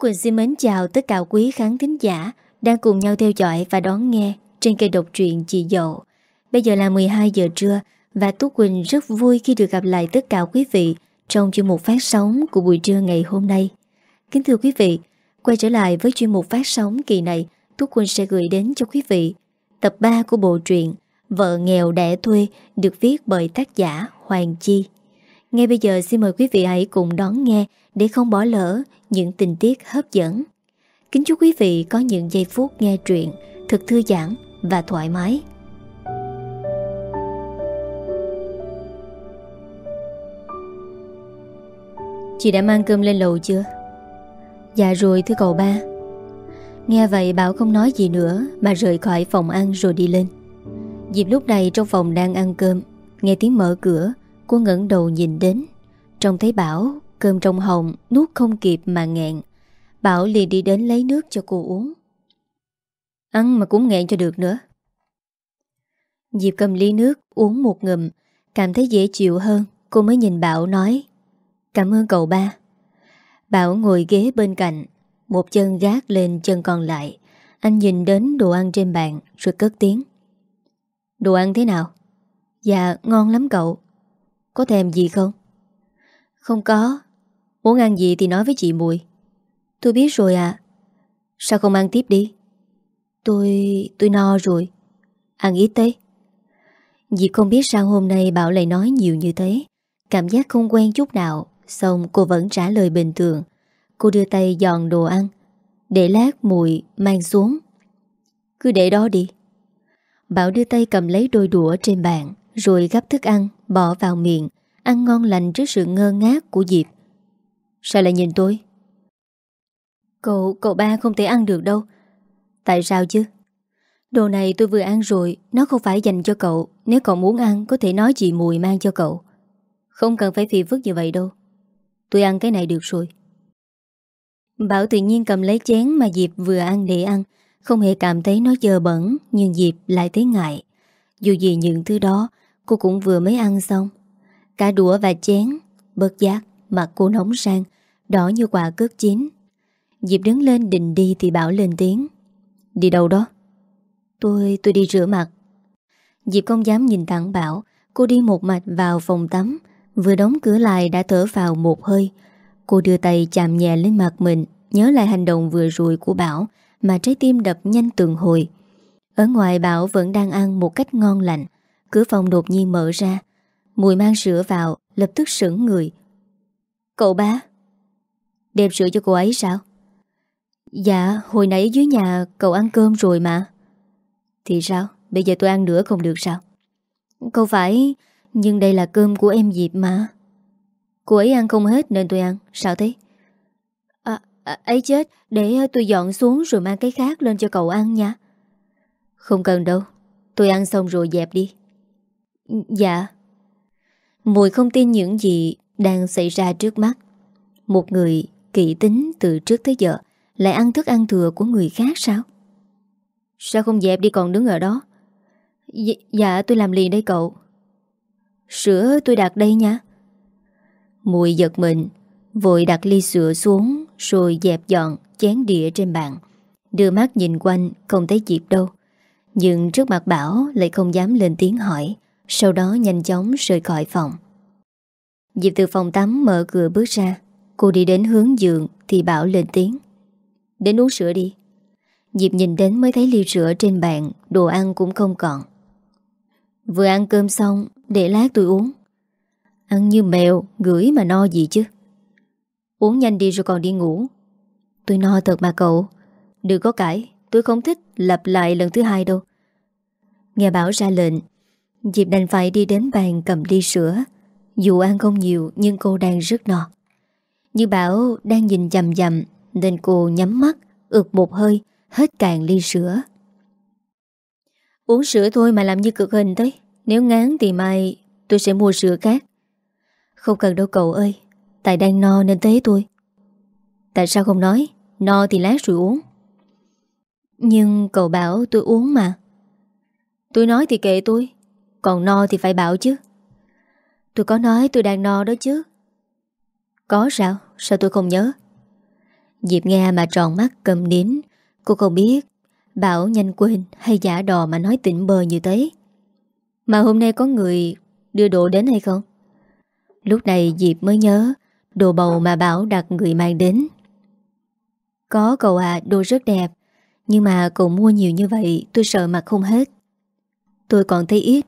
Quỳnh xin mến chào tất cả quý khán thính giả đang cùng nhau theo dõi và đón nghe trên kênh độc truyện Chị Dậu. Bây giờ là 12 giờ trưa và Tú Quỳnh rất vui khi được gặp lại tất cả quý vị trong chuyên mục phát sóng của buổi trưa ngày hôm nay. Kính thưa quý vị, quay trở lại với chuyên mục phát sóng kỳ này, Tú Quỳnh sẽ gửi đến cho quý vị tập 3 của bộ truyện Vợ nghèo đẻ thuê được viết bởi tác giả Hoàng Chi. Ngay bây giờ xin mời quý vị hãy cùng đón nghe để không bỏ lỡ những tình tiết hấp dẫn. Kính chúc quý vị có những giây phút nghe truyện thật thư giãn và thoải mái. Chị đã mang cơm lên lầu chưa? Dạ rồi, thưa cậu ba Nghe vậy Bảo không nói gì nữa Mà rời khỏi phòng ăn rồi đi lên Dịp lúc này trong phòng đang ăn cơm, Nghe tiếng mở cửa Cô ngẩng đầu nhìn đến. Trông thấy Bảo, Cơm trong hồng, nuốt không kịp mà nghẹn. Bảo liền đi đến lấy nước cho cô uống. Ăn mà cũng nghẹn cho được nữa. Diệp cầm ly nước, uống một ngụm, Cảm thấy dễ chịu hơn. Cô mới nhìn Bảo nói, Cảm ơn cậu ba. Bảo ngồi ghế bên cạnh, Một chân gác lên chân còn lại. Anh nhìn đến đồ ăn trên bàn, Rồi cất tiếng, Đồ ăn thế nào? Dạ ngon lắm cậu. Có thèm gì không? Không có. Muốn ăn gì thì nói với chị Mùi. Tôi biết rồi ạ. Sao không ăn tiếp đi? Tôi... tôi no rồi. Ăn ít thế Dì không biết sao hôm nay Bảo lại nói nhiều như thế. Cảm giác không quen chút nào, Xong cô vẫn trả lời bình thường. Cô đưa tay dọn đồ ăn, Để lát mùi mang xuống. Cứ để đó đi. Bảo đưa tay cầm lấy đôi đũa trên bàn. Rồi gắp thức ăn Bỏ vào miệng Ăn ngon lành trước sự ngơ ngác của Diệp. Sao lại nhìn tôi? Cậu, cậu ba không thể ăn được đâu. Tại sao chứ? Đồ này tôi vừa ăn rồi Nó không phải dành cho cậu. Nếu cậu muốn ăn có thể nói chị Mùi mang cho cậu. Không cần phải phiền phức như vậy đâu. Tôi ăn cái này được rồi. Bảo tự nhiên cầm lấy chén mà Diệp vừa ăn để ăn. Không hề cảm thấy nó dơ bẩn Nhưng Diệp lại thấy ngại. Dù gì những thứ đó Cô cũng vừa mới ăn xong. Cả đũa và chén Bớt giác mặt cô nóng sang Đỏ như quả cướp chín. Diệp đứng lên định đi thì Bảo lên tiếng. Đi đâu đó? Tôi, tôi đi rửa mặt. Diệp không dám nhìn thẳng Bảo. Cô đi một mạch vào phòng tắm. Vừa đóng cửa lại đã thở vào một hơi. Cô đưa tay chạm nhẹ lên mặt mình Nhớ lại hành động vừa rồi của Bảo Mà trái tim đập nhanh từng hồi. Ở ngoài Bảo vẫn đang ăn một cách ngon lành. Cửa phòng đột nhiên mở ra Mùi mang sữa vào Lập tức sững người. Cậu ba Đem sữa cho cô ấy sao? Dạ hồi nãy dưới nhà cậu ăn cơm rồi mà. Thì sao? Bây giờ tôi ăn nữa không được sao? Không phải Nhưng đây là cơm của em dịp mà. Cô ấy ăn không hết nên tôi ăn Sao thế? À, à, ấy chết Để tôi dọn xuống rồi mang cái khác lên cho cậu ăn nha. Không cần đâu Tôi ăn xong rồi dẹp đi. Dạ Mùi không tin những gì đang xảy ra trước mắt. Một người kỹ tính từ trước tới giờ lại ăn thức ăn thừa của người khác sao? Sao không dẹp đi còn đứng ở đó? D dạ tôi làm liền đây cậu. Sữa tôi đặt đây nha. Mùi giật mình, vội đặt ly sữa xuống rồi dẹp dọn chén đĩa trên bàn. Đưa mắt nhìn quanh không thấy dịp đâu. Nhưng trước mặt Bảo lại không dám lên tiếng hỏi sau đó nhanh chóng rời khỏi phòng. Diệp từ phòng tắm mở cửa bước ra. Cô đi đến hướng giường Thì Bảo lên tiếng, Đến uống sữa đi. Diệp nhìn đến mới thấy ly sữa trên bàn, Đồ ăn cũng không còn. Vừa ăn cơm xong, Để lát tôi uống. Ăn như mèo Gửi mà no gì chứ. Uống nhanh đi rồi còn đi ngủ. Tôi no thật mà cậu. Đừng có cãi, Tôi không thích lặp lại lần thứ hai đâu. Nghe Bảo ra lệnh Diệp đành phải đi đến bàn cầm ly sữa. Dù ăn không nhiều, nhưng cô đang rất no. Như bảo đang nhìn chầm chầm Nên cô nhắm mắt, ực một hơi Hết cạn ly sữa. Uống sữa thôi mà làm như cực hình thế Nếu ngán thì mai tôi sẽ mua sữa khác. Không cần đâu cậu ơi, Tại đang no nên thế tôi. Tại sao không nói, No thì lát rồi uống. Nhưng cậu bảo tôi uống mà. Tôi nói thì kệ tôi. Còn no thì phải bảo chứ. Tôi có nói tôi đang no đó chứ. Có sao? Sao tôi không nhớ? Diệp nghe mà tròn mắt cầm nín. Cô không biết Bảo nhanh quên hay giả đò mà nói tỉnh bờ như thế. Mà hôm nay có người đưa đồ đến hay không? Lúc này Diệp mới nhớ Đồ bầu mà Bảo đặt người mang đến. Có cậu à đồ rất đẹp. Nhưng mà cậu mua nhiều như vậy, Tôi sợ mặc không hết. Tôi còn thấy ít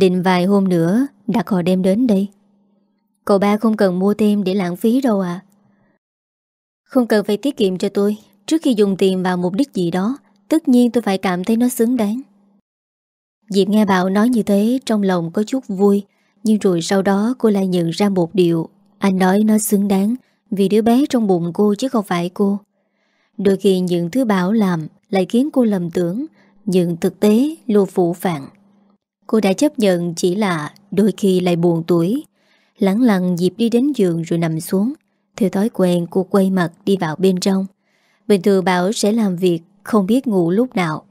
Định vài hôm nữa đặt họ đem đến đây. Cậu ba không cần mua thêm để lãng phí đâu à Không cần phải tiết kiệm cho tôi. Trước khi dùng tiền vào mục đích gì đó, Tất nhiên tôi phải cảm thấy nó xứng đáng. Diệp nghe Bảo nói như thế, Trong lòng có chút vui. Nhưng rồi sau đó, cô lại nhận ra một điều. Anh nói nó xứng đáng Vì đứa bé trong bụng cô chứ không phải cô. Đôi khi những thứ Bảo làm Lại khiến cô lầm tưởng, Nhưng thực tế lô phụ phạng Cô đã chấp nhận chỉ là Đôi khi lại buồn tuổi. Lắng lặng dịp đi đến giường rồi nằm xuống. Theo thói quen, cô quay mặt đi vào bên trong. Bình thường Bảo sẽ làm việc, Không biết ngủ lúc nào.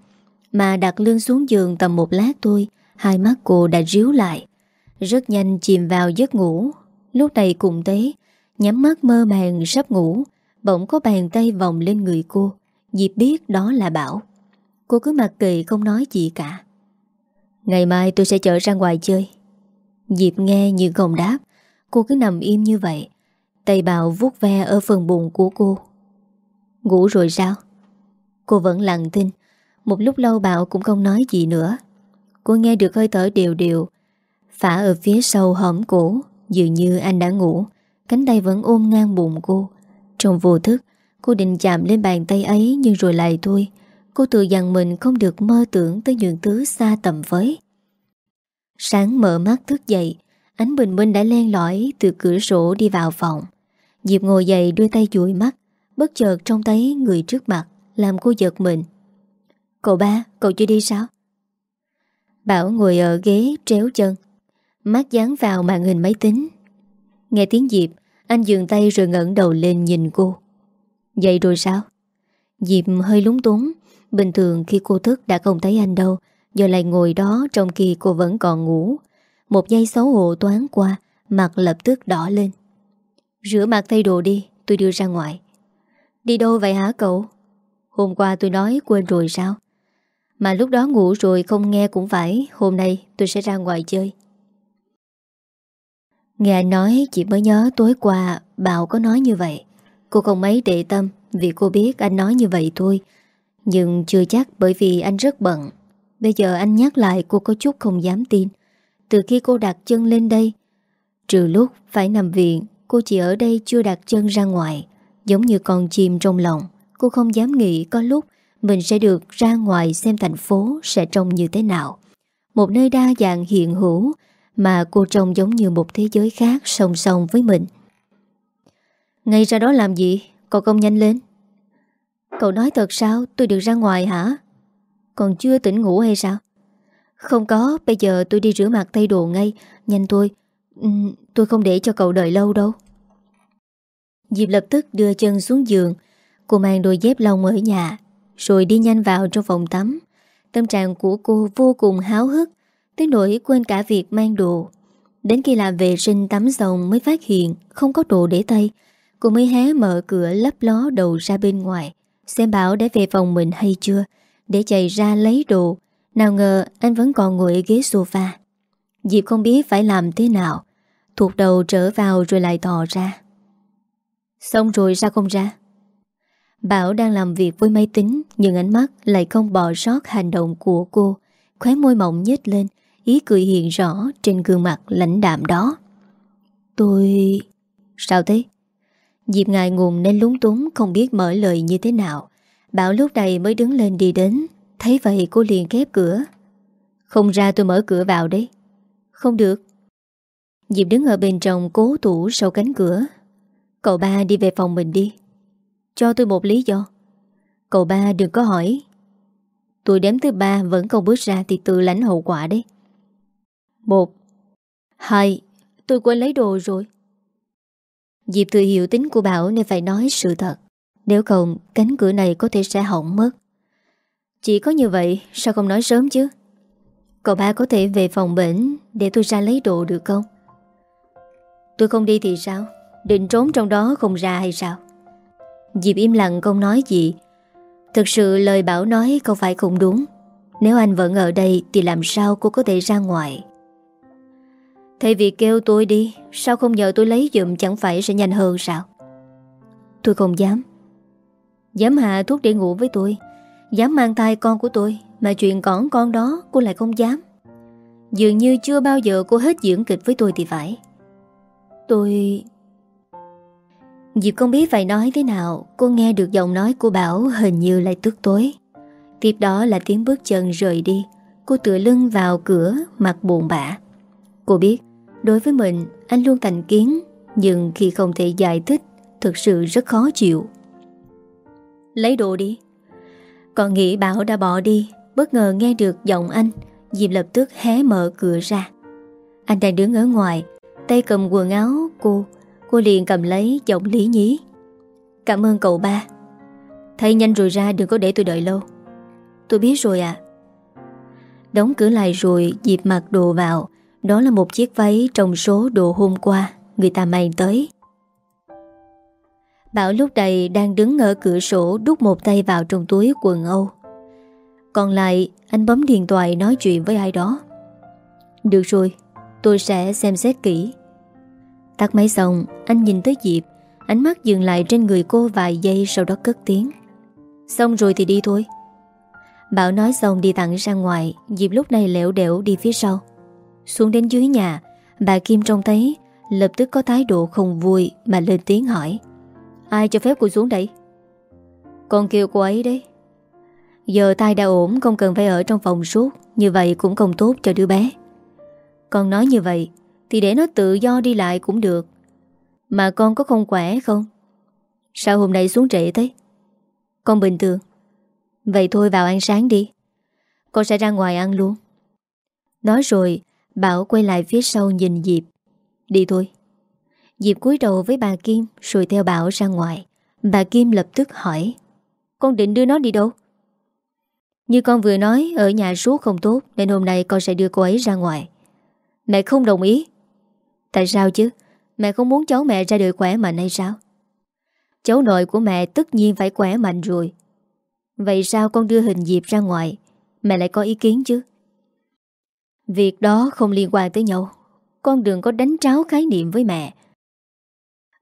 Mà đặt lưng xuống giường tầm một lát thôi, Hai mắt cô đã ríu lại. Rất nhanh chìm vào giấc ngủ. Lúc này cùng thế, Nhắm mắt mơ màng sắp ngủ, Bỗng có bàn tay vòng lên người cô. Diệp biết đó là Bảo. Cô cứ mặc kệ không nói gì cả. Ngày mai tôi sẽ chở ra ngoài chơi. Diệp nghe như không đáp. Cô cứ nằm im như vậy. Tay bào vuốt ve ở phần bụng của cô. Ngủ rồi sao? Cô vẫn lặng tin Một lúc lâu bạo cũng không nói gì nữa. Cô nghe được hơi thở đều đều. Phả ở phía sau hõm cổ, Dường như anh đã ngủ. Cánh tay vẫn ôm ngang bụng cô. Trong vô thức, Cô định chạm lên bàn tay ấy Nhưng rồi lại thôi. Cô tự dặn mình không được mơ tưởng Tới những thứ xa tầm với. Sáng mở mắt thức dậy Ánh bình minh đã len lỏi Từ cửa sổ đi vào phòng. Diệp ngồi dậy đưa tay dụi mắt Bất chợt trông thấy người trước mặt Làm cô giật mình. Cậu ba, cậu chưa đi sao? Bảo ngồi ở ghế tréo chân Mắt dán vào màn hình máy tính. Nghe tiếng Diệp Anh dừng tay rồi ngẩng đầu lên nhìn cô. Dậy rồi sao? Diệp hơi lúng túng Bình thường khi cô thức đã không thấy anh đâu, Giờ lại ngồi đó trong khi cô vẫn còn ngủ. Một giây xấu hổ toán qua, Mặt lập tức đỏ lên. Rửa mặt thay đồ đi, Tôi đưa ra ngoài. Đi đâu vậy hả cậu? Hôm qua tôi nói quên rồi sao? Mà lúc đó ngủ rồi không nghe cũng phải, Hôm nay tôi sẽ ra ngoài chơi. Nghe anh nói, chị mới nhớ tối qua Bảo có nói như vậy. Cô không mấy để tâm Vì cô biết anh nói như vậy thôi nhưng chưa chắc bởi vì anh rất bận. Bây giờ anh nhắc lại cô có chút không dám tin. Từ khi cô đặt chân lên đây, Trừ lúc phải nằm viện, Cô chỉ ở đây chưa đặt chân ra ngoài. Giống như con chim trong lòng, Cô không dám nghĩ có lúc Mình sẽ được ra ngoài xem thành phố Sẽ trông như thế nào. Một nơi đa dạng hiện hữu Mà cô trông giống như một thế giới khác Song song với mình. Ngay ra đó làm gì? Cậu công nhanh lên. Cậu nói thật sao? Tôi được ra ngoài hả? Còn chưa tỉnh ngủ hay sao? Không có Bây giờ tôi đi rửa mặt thay đồ ngay. Nhanh tôi ừ, Tôi không để cho cậu đợi lâu đâu. Diệp lập tức đưa chân xuống giường. Cô mang đôi dép lông ở nhà Rồi đi nhanh vào trong phòng tắm. Tâm trạng của cô vô cùng háo hức Tới nỗi quên cả việc mang đồ. Đến khi làm vệ sinh tắm xong Mới phát hiện không có đồ để tay Cô mới hé mở cửa lấp ló đầu ra bên ngoài. Xem bảo đã về phòng mình hay chưa? Để chạy ra lấy đồ. Nào ngờ anh vẫn còn ngồi ở ghế sofa. Diệp không biết phải làm thế nào. Thuộc đầu trở vào rồi lại tò ra. Xong rồi sao không ra? Bảo đang làm việc với máy tính, Nhưng ánh mắt lại không bỏ sót hành động của cô. Khóe môi mỏng nhếch lên, Ý cười hiện rõ trên gương mặt lãnh đạm đó. Tôi... Sao thế? Diệp ngại ngùng nên lúng túng, Không biết mở lời như thế nào. Bảo lúc này mới đứng lên đi đến. Thấy vậy cô liền khép cửa. Không ra tôi mở cửa vào đấy. Không được. Diệp đứng ở bên trong cố tủ sau cánh cửa. Cậu ba đi về phòng mình đi. Cho tôi một lý do. Cậu ba đừng có hỏi. Tôi đếm thứ ba vẫn không bước ra Thì tự lãnh hậu quả đấy. Một. Hai. Tôi quên lấy đồ rồi. Diệp thừa hiểu tính của Bảo Nên phải nói sự thật. Nếu không, cánh cửa này có thể sẽ hỏng mất. Chỉ có như vậy, Sao không nói sớm chứ? Cậu ba có thể về phòng bệnh Để tôi ra lấy đồ được không? Tôi không đi thì sao? Định trốn trong đó không ra hay sao? Diệp im lặng không nói gì. Thực sự lời Bảo nói không phải không đúng. Nếu anh vẫn ở đây Thì làm sao cô có thể ra ngoài? Thay vì kêu tôi đi, Sao không nhờ tôi lấy dùm Chẳng phải sẽ nhanh hơn sao? Tôi không dám. Dám hạ thuốc để ngủ với tôi. Dám mang thai con của tôi, Mà chuyện cỏn con đó cô lại không dám. Dường như chưa bao giờ cô hết diễn kịch với tôi thì phải. Tôi... Diệp không biết phải nói thế nào, Cô nghe được giọng nói của Bảo hình như lại tức tối. Tiếp đó là tiếng bước chân rời đi, Cô tựa lưng vào cửa, Mặt buồn bã. Cô biết Đối với mình, anh luôn thành kiến, Nhưng khi không thể giải thích, Thực sự rất khó chịu. Lấy đồ đi. Còn nghĩ Bảo đã bỏ đi, Bất ngờ nghe được giọng anh, Diệp lập tức hé mở cửa ra. Anh đang đứng ở ngoài, Tay cầm quần áo cô Cô liền cầm lấy giọng lý nhí. Cảm ơn cậu ba. Thay nhanh rồi ra, đừng có để tôi đợi lâu. Tôi biết rồi ạ. Đóng cửa lại rồi Diệp mặc đồ vào đó là một chiếc váy trong số đồ hôm qua, Người ta mang tới. Bảo lúc này đang đứng ở cửa sổ Đút một tay vào trong túi quần Âu. Còn lại, Anh bấm điện thoại nói chuyện với ai đó. Được rồi, Tôi sẽ xem xét kỹ. Tắt máy xong, Anh nhìn tới Diệp. Ánh mắt dừng lại trên người cô vài giây Sau đó cất tiếng. Xong rồi thì đi thôi. Bảo nói xong đi thẳng ra ngoài, Diệp lúc này lẻo đẻo đi phía sau. Xuống đến dưới nhà, Bà Kim trông thấy, Lập tức có thái độ không vui Mà lên tiếng hỏi, Ai cho phép cô xuống đây? Con kêu cô ấy đấy. Giờ tai đã ổn, Không cần phải ở trong phòng suốt, Như vậy cũng không tốt cho đứa bé. Con nói như vậy, Thì để nó tự do đi lại cũng được. Mà con có không khỏe không? Sao hôm nay xuống trễ thế? Con bình thường. Vậy thôi vào ăn sáng đi. Con sẽ ra ngoài ăn luôn. Nói rồi Bảo quay lại phía sau nhìn Diệp. Đi thôi. Diệp cúi đầu với bà Kim Rồi theo Bảo ra ngoài. Bà Kim lập tức hỏi, Con định đưa nó đi đâu? Như con vừa nói, Ở nhà suốt không tốt, Nên hôm nay con sẽ đưa cô ấy ra ngoài. Mẹ không đồng ý. Tại sao chứ? Mẹ không muốn cháu mẹ ra đời khỏe mạnh hay sao? Cháu nội của mẹ tất nhiên phải khỏe mạnh rồi. Vậy sao con đưa hình Diệp ra ngoài? Mẹ lại có ý kiến chứ? Việc đó không liên quan tới nhau Con đừng có đánh tráo khái niệm với mẹ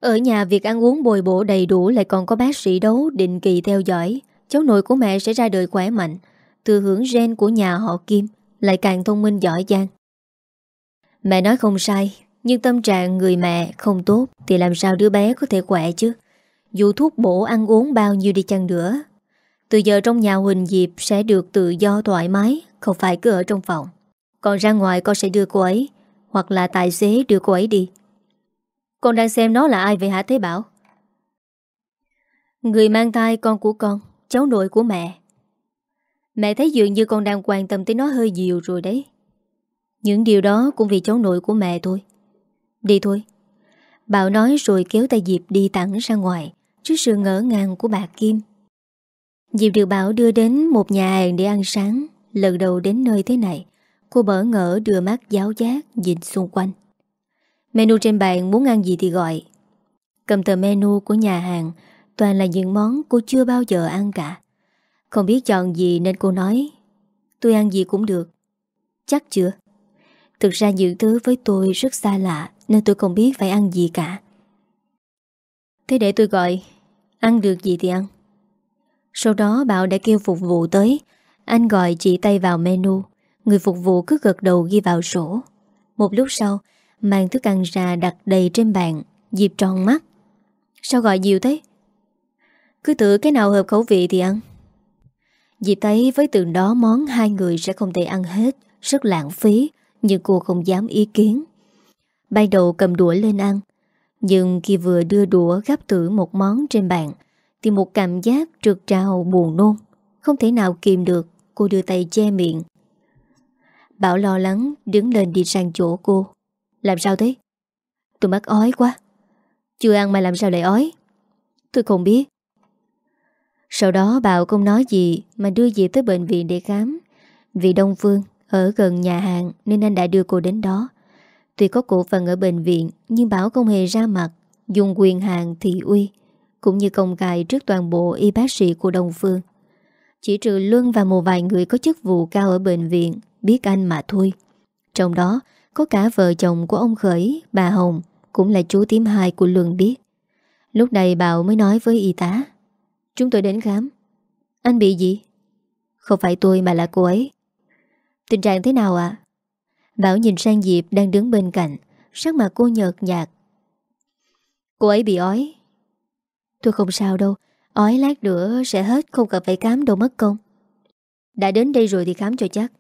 ở nhà việc ăn uống bồi bổ đầy đủ lại còn có bác sĩ đấu định kỳ theo dõi. Cháu nội của mẹ sẽ ra đời khỏe mạnh. Từ hưởng gen của nhà họ Kim lại càng thông minh giỏi giang. Mẹ nói không sai, nhưng tâm trạng người mẹ không tốt thì làm sao đứa bé có thể khỏe chứ. Dù thuốc bổ ăn uống bao nhiêu đi chăng nữa. Từ giờ trong nhà Huỳnh Diệp sẽ được tự do thoải mái, không phải cứ ở trong phòng. Còn ra ngoài con sẽ đưa cô ấy, hoặc là tài xế đưa cô ấy đi. Con đang xem nó là ai vậy hả Thế Bảo? Người mang thai con của con Cháu nội của mẹ. Mẹ thấy dường như con đang quan tâm tới nó hơi nhiều rồi đấy. Những điều đó cũng vì cháu nội của mẹ thôi. Đi thôi. Bảo nói rồi kéo tay Diệp đi thẳng ra ngoài Trước sự ngỡ ngàng của bà Kim. Diệp được Bảo đưa đến một nhà hàng để ăn sáng Lần đầu đến nơi thế này. Cô bỡ ngỡ đưa mắt giáo giác nhìn xung quanh. Menu trên bàn muốn ăn gì thì gọi. Cầm tờ menu của nhà hàng, Toàn là những món cô chưa bao giờ ăn cả. Không biết chọn gì nên cô nói, Tôi ăn gì cũng được. Chắc chưa? Thực ra những thứ với tôi rất xa lạ, Nên tôi không biết phải ăn gì cả. Thế để tôi gọi, Ăn được gì thì ăn. Sau đó Bảo đã kêu phục vụ tới. Anh gọi chỉ tay vào menu. Người phục vụ cứ gật đầu ghi vào sổ. Một lúc sau, Mang thức ăn ra đặt đầy trên bàn, Diệp tròn mắt. Sao gọi nhiều thế? Cứ tự cái nào hợp khẩu vị thì ăn. Diệp thấy với từng đó món Hai người sẽ không thể ăn hết, Rất lãng phí, Nhưng cô không dám ý kiến. Ban đầu cầm đũa lên ăn, Nhưng khi vừa đưa đũa gắp thử một món trên bàn, Thì một cảm giác trượt trào buồn nôn. Không thể nào kìm được, Cô đưa tay che miệng Bảo lo lắng đứng lên đi sang chỗ cô. Làm sao thế? Tôi mắc ói quá. Chưa ăn mà làm sao lại ói? Tôi không biết. Sau đó Bảo không nói gì Mà đưa dì tới bệnh viện để khám. Vì Đông Phương ở gần nhà hàng Nên anh đã đưa cô đến đó. Tuy có cổ phần ở bệnh viện, Nhưng Bảo không hề ra mặt, Dùng quyền hàng thị uy, cũng như công cài trước toàn bộ y bác sĩ của Đông Phương. Chỉ trừ Luân và một vài người có chức vụ cao ở bệnh viện biết anh mà thôi. Trong đó có cả vợ chồng của ông Khởi, bà Hồng, cũng là chú tím hai của Lương biết. Lúc này Bảo mới nói với y tá. Chúng tôi đến khám. Anh bị gì? Không phải tôi mà là cô ấy. Tình trạng thế nào ạ? Bảo nhìn sang Diệp đang đứng bên cạnh, sắc mặt cô nhợt nhạt. Cô ấy bị ói. Tôi không sao đâu, ói lát nữa sẽ hết không cần phải khám đâu mất công. Đã đến đây rồi thì khám cho chắc.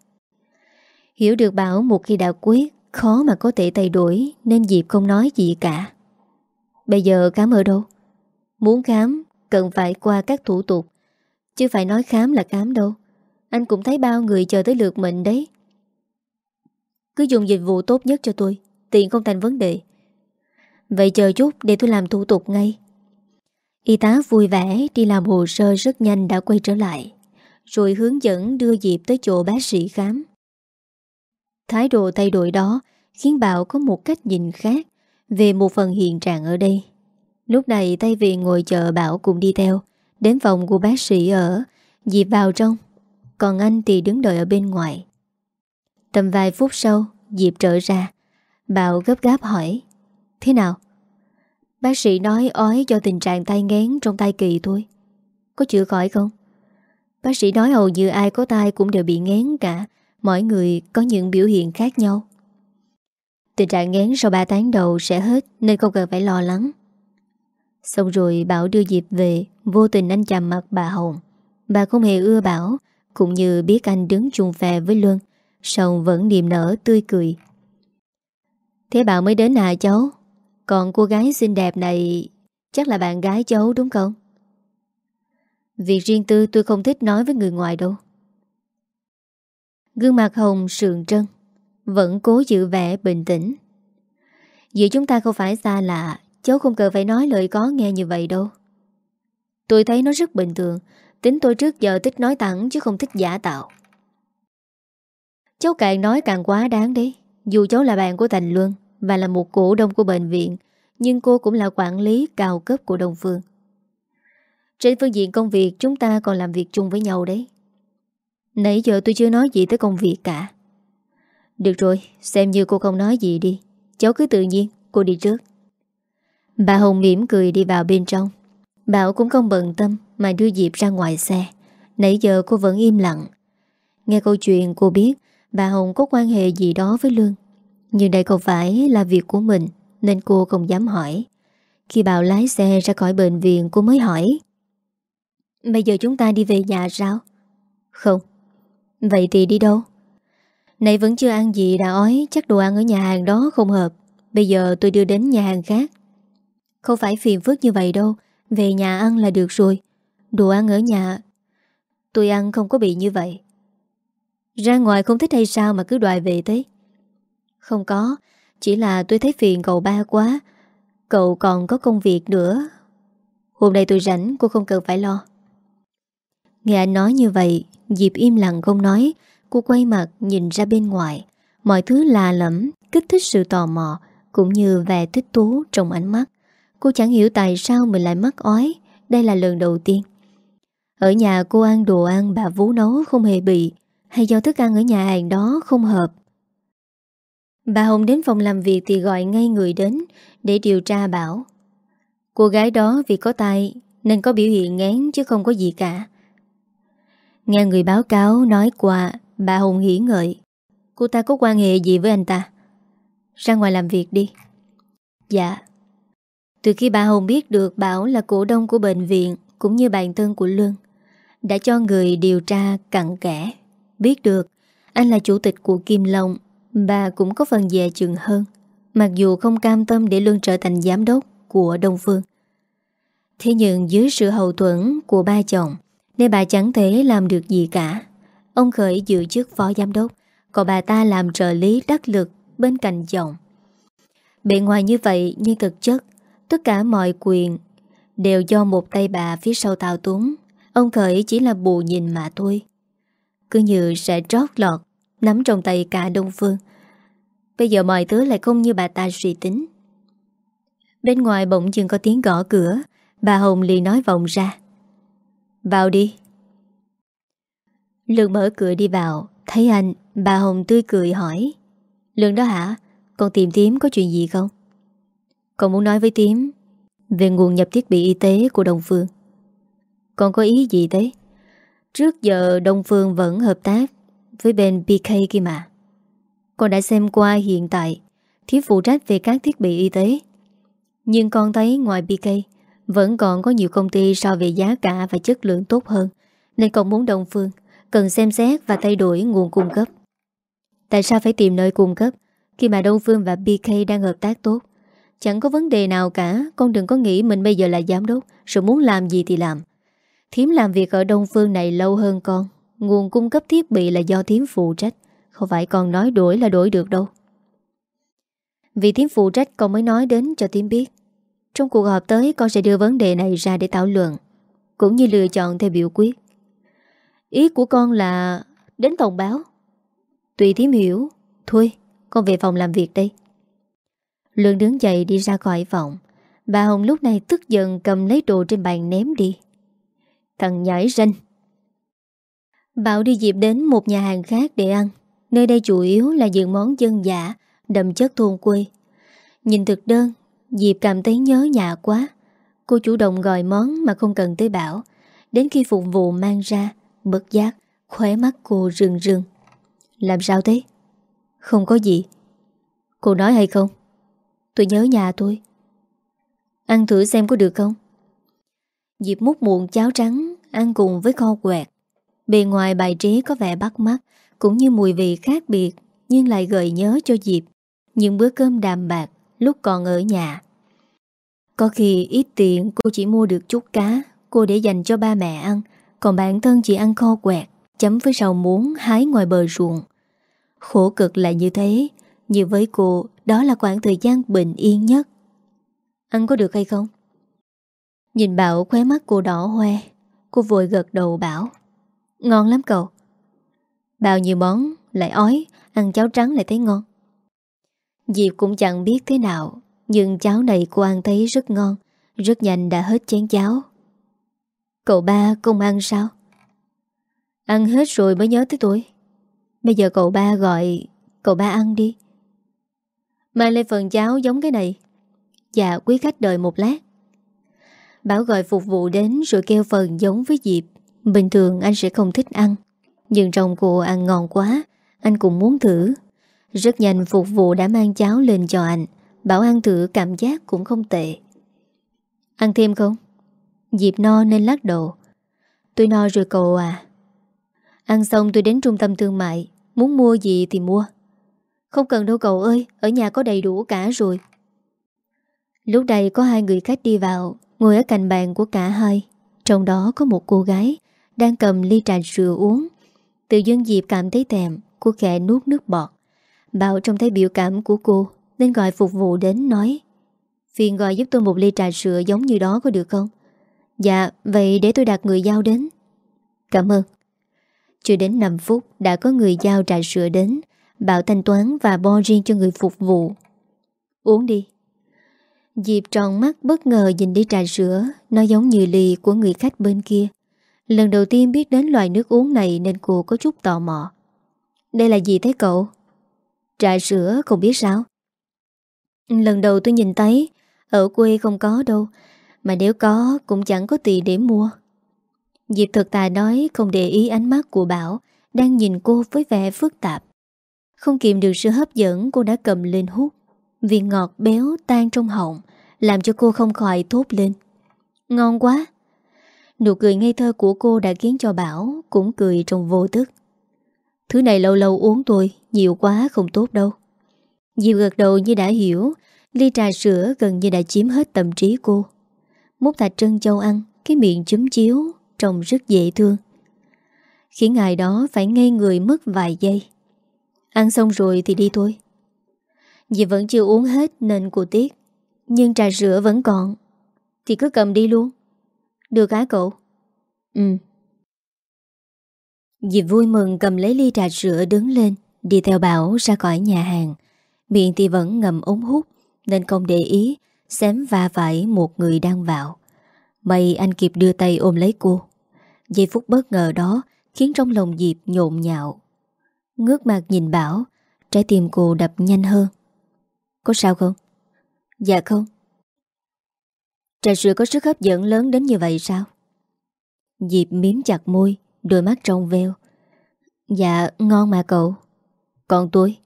Hiểu được Bảo một khi đã quyết, khó mà có thể thay đổi nên Diệp không nói gì cả. Bây giờ khám ở đâu? Muốn khám, cần phải qua các thủ tục. Chứ phải nói khám là khám đâu. Anh cũng thấy bao người chờ tới lượt mình đấy. Cứ dùng dịch vụ tốt nhất cho tôi Tiền không thành vấn đề Vậy chờ chút để tôi làm thủ tục ngay Y tá vui vẻ đi làm hồ sơ rất nhanh đã quay trở lại Rồi hướng dẫn đưa Diệp tới chỗ bác sĩ khám Thái độ thay đổi đó khiến Bảo có một cách nhìn khác về một phần hiện trạng ở đây. Lúc này tay viện ngồi chờ Bảo cùng đi theo, đến phòng của bác sĩ ở, Diệp vào trong, còn anh thì đứng đợi ở bên ngoài. Tầm vài phút sau Diệp trở ra Bảo gấp gáp hỏi Thế nào Bác sĩ nói ói do tình trạng tay ngén trong tay kỳ thôi Có chữa khỏi không Bác sĩ nói hầu như ai có tai cũng đều bị ngén cả Mỗi người có những biểu hiện khác nhau. Tình trạng ngán sau 3 tháng đầu sẽ hết, Nên không cần phải lo lắng. Xong rồi Bảo đưa Diệp về, Vô tình anh chạm mặt bà Hồng. Bà không hề ưa Bảo, Cũng như biết anh đứng chung phe với Luân Sông vẫn niềm nở, tươi cười. Thế bảo mới đến à cháu. Còn cô gái xinh đẹp này, Chắc là bạn gái cháu đúng không? Việc riêng tư tôi không thích nói với người ngoài đâu. Gương mặt hồng sườn trân, Vẫn cố giữ vẻ bình tĩnh. Giữa chúng ta không phải xa lạ, Cháu không cần phải nói lời có nghe như vậy đâu. Tôi thấy nó rất bình thường, Tính tôi trước giờ thích nói thẳng Chứ không thích giả tạo. Cháu càng nói càng quá đáng đấy, Dù cháu là bạn của Thành Luân Và là một cổ đông của bệnh viện, Nhưng cô cũng là quản lý cao cấp của Đông Phương. Trên phương diện công việc, Chúng ta còn làm việc chung với nhau đấy. Nãy giờ tôi chưa nói gì tới công việc cả. Được rồi, Xem như cô không nói gì đi. Cháu cứ tự nhiên, Cô đi trước. Bà Hồng mỉm cười đi vào bên trong. Bảo cũng không bận tâm Mà đưa Diệp ra ngoài xe. Nãy giờ cô vẫn im lặng. Nghe câu chuyện cô biết, Bà Hồng có quan hệ gì đó với Lương. Nhưng đây không phải là việc của mình, Nên cô không dám hỏi. Khi Bảo lái xe ra khỏi bệnh viện, Cô mới hỏi. Bây giờ chúng ta đi về nhà sao? Không. Vậy thì đi đâu? Này vẫn chưa ăn gì đã ói, Chắc đồ ăn ở nhà hàng đó không hợp. Bây giờ tôi đưa đến nhà hàng khác. Không phải phiền phức như vậy đâu, Về nhà ăn là được rồi. Đồ ăn ở nhà, Tôi ăn không có bị như vậy. Ra ngoài không thích hay sao mà cứ đòi về thế? Không có, Chỉ là tôi thấy phiền cậu ba quá. Cậu còn có công việc nữa. Hôm nay tôi rảnh, cô không cần phải lo. Nghe anh nói như vậy, Diệp im lặng không nói Cô quay mặt nhìn ra bên ngoài Mọi thứ lạ lẫm, Kích thích sự tò mò, Cũng như vẻ thích thú trong ánh mắt Cô chẳng hiểu tại sao mình lại mắc ói Đây là lần đầu tiên Ở nhà cô ăn đồ ăn bà vú nấu không hề bị, hay do thức ăn ở nhà hàng đó không hợp. Bà Hồng đến phòng làm việc thì gọi ngay người đến để điều tra bảo. Cô gái đó vì có tai nên có biểu hiện ngán chứ không có gì cả. Nghe người báo cáo nói qua, bà hùng hỉ ngợi. Cô ta có quan hệ gì với anh ta? Ra ngoài làm việc đi. Dạ. Từ khi bà hùng biết được Bảo là cổ đông của bệnh viện cũng như bạn thân của Lương, đã cho người điều tra cặn kẽ Biết được Anh là chủ tịch của Kim Long Bà cũng có phần dè chừng hơn Mặc dù không cam tâm để Luân trở thành giám đốc Của Đông Phương Thế nhưng dưới sự hậu thuẫn Của ba chồng nên bà chẳng thể làm được gì cả. Ông Khởi giữ chức phó giám đốc, Còn bà ta làm trợ lý đắc lực Bên cạnh chồng Bề ngoài như vậy, nhưng thực chất, Tất cả mọi quyền Đều do một tay bà phía sau tàu túng. Ông Khởi chỉ là bù nhìn mà thôi. Cứ như sẽ trót lọt, Nắm trong tay cả Đông Phương. Bây giờ mọi thứ lại không như bà ta suy tính. Bên ngoài bỗng dưng có tiếng gõ cửa. Bà Hồng liền nói vọng ra. Vào đi. Lương mở cửa đi vào, Thấy anh, Bà Hồng tươi cười hỏi. Lương đó hả? Con tìm tím có chuyện gì không? Con muốn nói với tím Về nguồn nhập thiết bị y tế của Đông Phương. Con có ý gì thế? Trước giờ Đông Phương vẫn hợp tác Với bên PK kia mà. Con đã xem qua hiện tại, Thiếu phụ trách về các thiết bị y tế. Nhưng con thấy ngoài PK vẫn còn có nhiều công ty so về giá cả và chất lượng tốt hơn, Nên con muốn Đông Phương Cần xem xét và thay đổi nguồn cung cấp. Tại sao phải tìm nơi cung cấp Khi mà Đông Phương và BK đang hợp tác tốt? Chẳng có vấn đề nào cả, Con đừng có nghĩ mình bây giờ là giám đốc, Rồi muốn làm gì thì làm. Thiếm làm việc ở Đông Phương này lâu hơn con, Nguồn cung cấp thiết bị là do Thiếm phụ trách, Không phải con nói đổi là đổi được đâu. Vì Thiếm phụ trách, con mới nói đến cho Thiếm biết. Trong cuộc họp tới, con sẽ đưa vấn đề này ra để thảo luận, Cũng như lựa chọn theo biểu quyết. Ý của con là Đến thông báo. Tùy thím hiểu, Thôi, con về phòng làm việc đây. Lương đứng dậy đi ra khỏi phòng. Bà Hồng lúc này tức giận cầm lấy đồ trên bàn ném đi. Thằng nhảy ranh. Bảo đi dịp đến một nhà hàng khác để ăn. Nơi đây chủ yếu là những món dân giả Đậm chất thôn quê. Nhìn thực đơn Diệp cảm thấy nhớ nhà quá. Cô chủ động gọi món mà không cần tới bảo. Đến khi phục vụ mang ra, Bất giác, Khóe mắt cô rừng rừng. Làm sao thế? Không có gì. Cô nói hay không? Tôi nhớ nhà tôi. Ăn thử xem có được không? Diệp múc muộn cháo trắng, Ăn cùng với kho quẹt. Bề ngoài bài trí có vẻ bắt mắt, Cũng như mùi vị khác biệt, Nhưng lại gợi nhớ cho Diệp. Những bữa cơm đàm bạc Lúc còn ở nhà. Có khi ít tiền cô chỉ mua được chút cá, Cô để dành cho ba mẹ ăn, Còn bản thân chỉ ăn kho quẹt, Chấm với rau muống hái ngoài bờ ruộng. Khổ cực là như thế, Như với cô, Đó là khoảng thời gian bình yên nhất. Ăn có được hay không? Nhìn Bảo khóe mắt cô đỏ hoe, Cô vội gật đầu Bảo, Ngon lắm cậu. Bao nhiêu món lại ói, Ăn cháo trắng lại thấy ngon. Diệp cũng chẳng biết thế nào nhưng cháo này cô ăn thấy rất ngon, Rất nhanh đã hết chén cháo. Cậu ba không ăn sao? Ăn hết rồi mới nhớ tới tôi. Bây giờ cậu ba gọi, Cậu ba ăn đi. Mang lên phần cháo giống cái này. Dạ quý khách đợi một lát. Bảo gọi phục vụ đến rồi kêu phần giống với Diệp Bình thường anh sẽ không thích ăn, Nhưng trong cô ăn ngon quá, Anh cũng muốn thử. Rất nhanh phục vụ đã mang cháo lên cho anh. Bảo ăn thử cảm giác cũng không tệ. Ăn thêm không? dịp no nên lắc đầu. Tôi no rồi cậu à. Ăn xong tôi đến trung tâm thương mại. Muốn mua gì thì mua. Không cần đâu cậu ơi, Ở nhà có đầy đủ cả rồi. Lúc đây có hai người khách đi vào, Ngồi ở cạnh bàn của cả hai. Trong đó có một cô gái Đang cầm ly trà sữa uống. Tự dân dịp cảm thấy thèm, Cô khẽ nuốt nước bọt. Bảo trông thấy biểu cảm của cô. Nên gọi phục vụ đến nói Phiền gọi giúp tôi một ly trà sữa giống như đó có được không? Dạ, vậy để tôi đặt người giao đến. Cảm ơn. Chưa đến 5 phút đã có người giao trà sữa đến Bảo thanh toán và bo riêng cho người phục vụ. Uống đi. Diệp tròn mắt bất ngờ nhìn đi trà sữa Nó giống như ly của người khách bên kia. Lần đầu tiên biết đến loại nước uống này Nên cô có chút tò mò. Đây là gì thế cậu? Trà sữa không biết sao? Lần đầu tôi nhìn thấy, Ở quê không có đâu, Mà nếu có cũng chẳng có tiền để mua. Diệp thực tài nói Không để ý ánh mắt của Bảo, Đang nhìn cô với vẻ phức tạp. Không kìm được sự hấp dẫn Cô đã cầm lên hút. Vị ngọt béo tan trong họng, Làm cho cô không khỏi thốt lên. Ngon quá. Nụ cười ngây thơ của cô đã khiến cho Bảo Cũng cười trong vô thức. Thứ này lâu lâu uống tôi Nhiều quá không tốt đâu. Diệu gật đầu như đã hiểu, Ly trà sữa gần như đã chiếm hết tâm trí cô. Múc thạch trân châu ăn, Cái miệng chúm chiếu Trông rất dễ thương. Khiến ngài đó phải ngây người mất vài giây. Ăn xong rồi thì đi thôi. Dì vẫn chưa uống hết nên cô tiếc, Nhưng trà sữa vẫn còn. Thì cứ cầm đi luôn. Được á cậu? Ừ. Dì vui mừng cầm lấy ly trà sữa đứng lên, Đi theo Bảo ra khỏi nhà hàng. Miệng thì vẫn ngầm ống hút, Nên không để ý, Xém va vải một người đang vào. May anh kịp đưa tay ôm lấy cô. Giây phút bất ngờ đó Khiến trong lòng Diệp nhộn nhạo. Ngước mặt nhìn Bảo, Trái tim cô đập nhanh hơn. Có sao không? Dạ không. Trà sữa có sức hấp dẫn lớn đến như vậy sao? Diệp miếm chặt môi, Đôi mắt trong veo. Dạ ngon mà cậu. Còn tôi?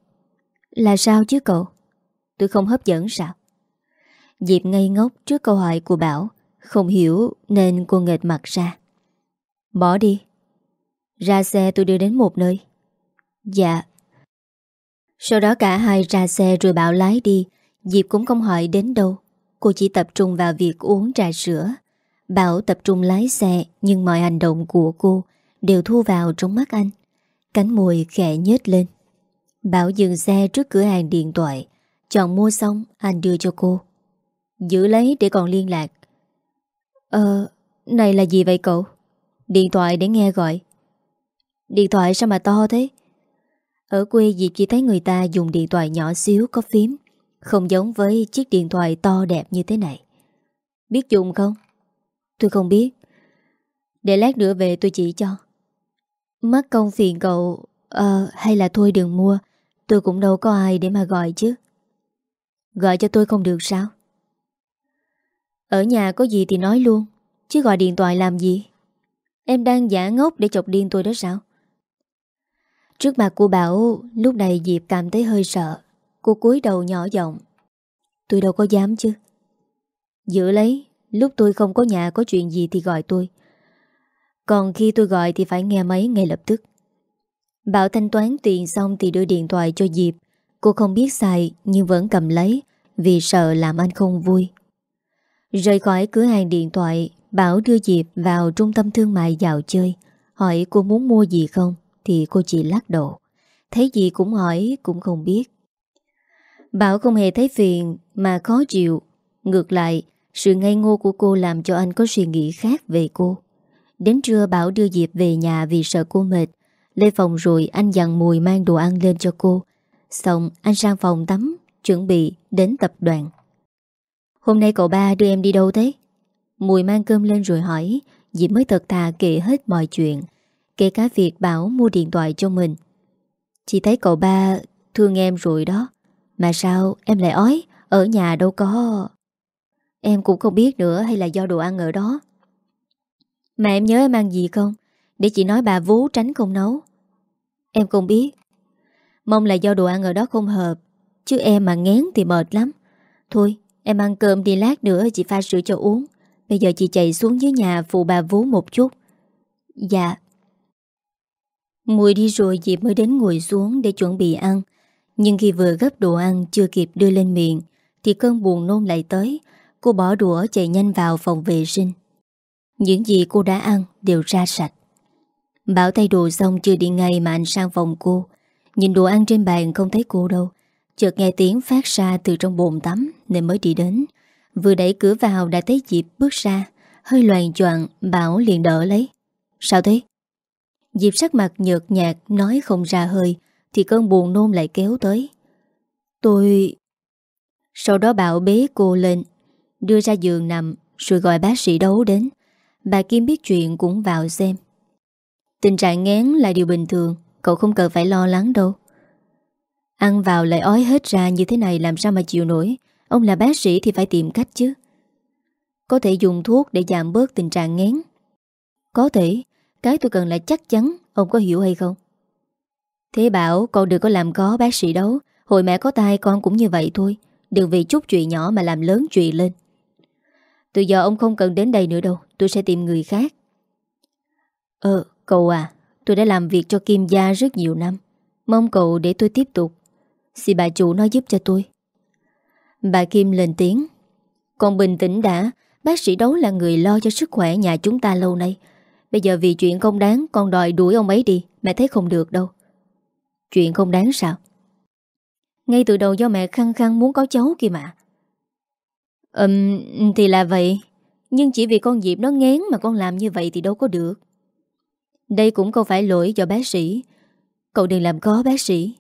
Là sao chứ cậu? Tôi không hấp dẫn sao? Diệp ngây ngốc trước câu hỏi của Bảo, Không hiểu nên cô nghệt mặt ra. Bỏ đi. Ra xe tôi đưa đến một nơi. Dạ. Sau đó cả hai ra xe rồi Bảo lái đi. Diệp cũng không hỏi đến đâu. Cô chỉ tập trung vào việc uống trà sữa. Bảo tập trung lái xe, Nhưng mọi hành động của cô Đều thu vào trong mắt anh. Cánh môi khẽ nhếch lên. Bảo dừng xe trước cửa hàng điện thoại. Chọn mua xong, anh đưa cho cô. Giữ lấy để còn liên lạc. Ờ Này là gì vậy cậu? Điện thoại để nghe gọi. Điện thoại sao mà to thế? Ở quê Diệp chỉ thấy người ta dùng điện thoại nhỏ xíu có phím, Không giống với chiếc điện thoại to đẹp như thế này. Biết dùng không? Tôi không biết. Để lát nữa về tôi chỉ cho. Mất công phiền cậu Ờ hay là thôi đừng mua. Tôi cũng đâu có ai để mà gọi chứ. Gọi cho tôi không được sao? Ở nhà có gì thì nói luôn, Chứ gọi điện thoại làm gì? Em đang giả ngốc để chọc điên tôi đó sao? Trước mặt cô Bảo, Lúc này Diệp cảm thấy hơi sợ. Cô cúi đầu nhỏ giọng, Tôi đâu có dám chứ. Giữ lấy, Lúc tôi không có nhà có chuyện gì thì gọi tôi. Còn khi tôi gọi thì phải nghe máy ngay lập tức. Bảo thanh toán tiền xong thì đưa điện thoại cho Diệp. Cô không biết xài, nhưng vẫn cầm lấy, Vì sợ làm anh không vui. Rời khỏi cửa hàng điện thoại, Bảo đưa Diệp vào trung tâm thương mại dạo chơi. Hỏi cô muốn mua gì không, Thì cô chỉ lắc đầu. Thấy gì cũng hỏi, cũng không biết. Bảo không hề thấy phiền, Mà khó chịu. Ngược lại, Sự ngây ngô của cô làm cho anh có suy nghĩ khác về cô. Đến trưa Bảo đưa Diệp về nhà vì sợ cô mệt. Lên phòng rồi anh dặn mùi mang đồ ăn lên cho cô. Xong, anh sang phòng tắm, Chuẩn bị đến tập đoàn. Hôm nay cậu ba đưa em đi đâu thế? Mùi mang cơm lên rồi hỏi Diệp mới thật thà kể hết mọi chuyện. Kể cả việc Bảo mua điện thoại cho mình. Chị thấy cậu ba thương em rồi đó. Mà sao, em lại ói, Ở nhà đâu có. Em cũng không biết nữa hay là do đồ ăn ở đó. Mà em nhớ em ăn gì không? Để chị nói bà Vú tránh không nấu. Em không biết. Mong là do đồ ăn ở đó không hợp, Chứ em mà ngén thì mệt lắm. Thôi, em ăn cơm đi lát nữa, chị pha sữa cho uống. Bây giờ chị chạy xuống dưới nhà phụ bà vú một chút. Dạ. Mùi đi rồi Diệp mới đến ngồi xuống để chuẩn bị ăn. Nhưng khi vừa gấp đồ ăn chưa kịp đưa lên miệng, Thì cơn buồn nôn lại tới. Cô bỏ đũa chạy nhanh vào phòng vệ sinh. Những gì cô đã ăn đều ra sạch. Bảo tay đồ xong chưa đi ngay mà anh sang phòng cô. Nhìn đồ ăn trên bàn không thấy cô đâu. Chợt nghe tiếng phát ra từ trong bồn tắm Nên mới đi đến. Vừa đẩy cửa vào đã thấy Diệp bước ra. Hơi loàn choạng Bảo liền đỡ lấy. Sao thế? Diệp sắc mặt nhợt nhạt, Nói không ra hơi, Thì cơn buồn nôn lại kéo tới. Tôi... Sau đó Bảo bế cô lên. Đưa ra giường nằm, Rồi gọi bác sĩ đấu đến. Bà Kim biết chuyện cũng vào xem. Tình trạng ngén là điều bình thường, Cậu không cần phải lo lắng đâu. Ăn vào lại ói hết ra như thế này Làm sao mà chịu nổi? Ông là bác sĩ thì phải tìm cách chứ. Có thể dùng thuốc để giảm bớt tình trạng ngén Có thể, Cái tôi cần là chắc chắn, Ông có hiểu hay không? Thế bảo con đừng có làm có bác sĩ đâu, Hồi mẹ có tai con cũng như vậy thôi. Đừng vì chút chuyện nhỏ mà làm lớn chuyện lên. Từ giờ ông không cần đến đây nữa đâu, Tôi sẽ tìm người khác. Ờ cậu à Tôi đã làm việc cho Kim Gia rất nhiều năm. Mong cậu để tôi tiếp tục. Xin bà chủ nói giúp cho tôi. Bà Kim lên tiếng. Còn bình tĩnh đã. Bác sĩ đấu là người lo cho sức khỏe nhà chúng ta lâu nay. Bây giờ vì chuyện không đáng, Con đòi đuổi ông ấy đi. Mẹ thấy không được đâu. Chuyện không đáng sao? Ngay từ đầu do mẹ khăng khăng muốn có cháu kìa mà Ừm, Thì là vậy. Nhưng chỉ vì con Diệp nó ngén mà con làm như vậy thì đâu có được. Đây cũng không phải lỗi do bác sĩ. Cậu đừng làm có bác sĩ.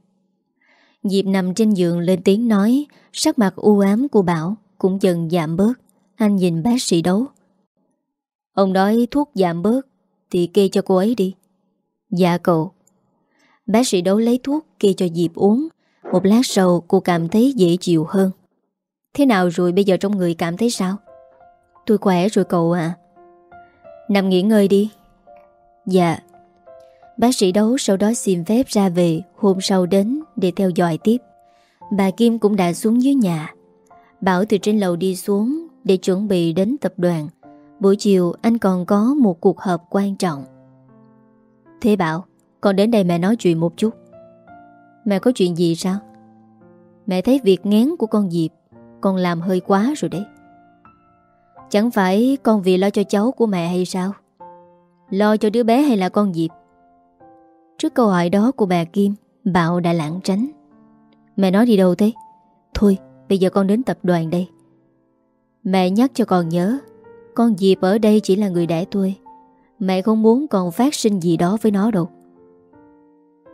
Diệp nằm trên giường lên tiếng nói, Sắc mặt u ám của Bảo Cũng dần giảm bớt. Anh nhìn bác sĩ đấu. Ông nói thuốc giảm bớt Thì kê cho cô ấy đi. Dạ cậu. Bác sĩ đấu lấy thuốc kê cho Diệp uống. Một lát sau cô cảm thấy dễ chịu hơn. Thế nào rồi bây giờ trong người cảm thấy sao? Tôi khỏe rồi cậu à Nằm nghỉ ngơi đi. Dạ. Bác sĩ đấu sau đó xin phép ra về Hôm sau đến để theo dõi tiếp. Bà Kim cũng đã xuống dưới nhà. Bảo từ trên lầu đi xuống Để chuẩn bị đến tập đoàn. Buổi chiều, anh còn có một cuộc họp quan trọng. Thế Bảo, Con đến đây mẹ nói chuyện một chút. Mẹ có chuyện gì sao? Mẹ thấy việc ngén của con Diệp, Con làm hơi quá rồi đấy. Chẳng phải con vì lo cho cháu của mẹ hay sao? Lo cho đứa bé hay là con Diệp? Trước câu hỏi đó của bà Kim, Bảo đã lãng tránh. Mẹ nói đi đâu thế? Thôi, bây giờ con đến tập đoàn đây. Mẹ nhắc cho con nhớ, Con Diệp ở đây chỉ là người đẻ tôi Mẹ không muốn còn phát sinh gì đó với nó đâu.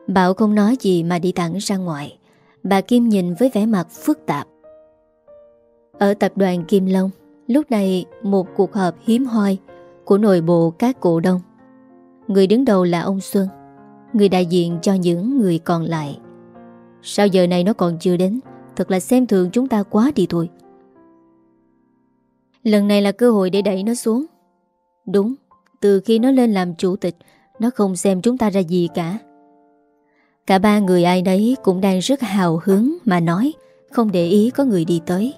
Bảo không nói gì mà đi thẳng ra ngoài. Bà Kim nhìn với vẻ mặt phức tạp. Ở tập đoàn Kim Long, Lúc này một cuộc họp hiếm hoi. Của nội bộ các cổ đông. Người đứng đầu là ông Xuân, Người đại diện cho những người còn lại. Sao giờ này nó còn chưa đến? Thật là xem thường chúng ta quá đi thôi. Lần này là cơ hội để đẩy nó xuống. Đúng, Từ khi nó lên làm chủ tịch, Nó không xem chúng ta ra gì cả. Cả ba người ai đấy Cũng đang rất hào hứng mà nói, Không để ý có người đi tới.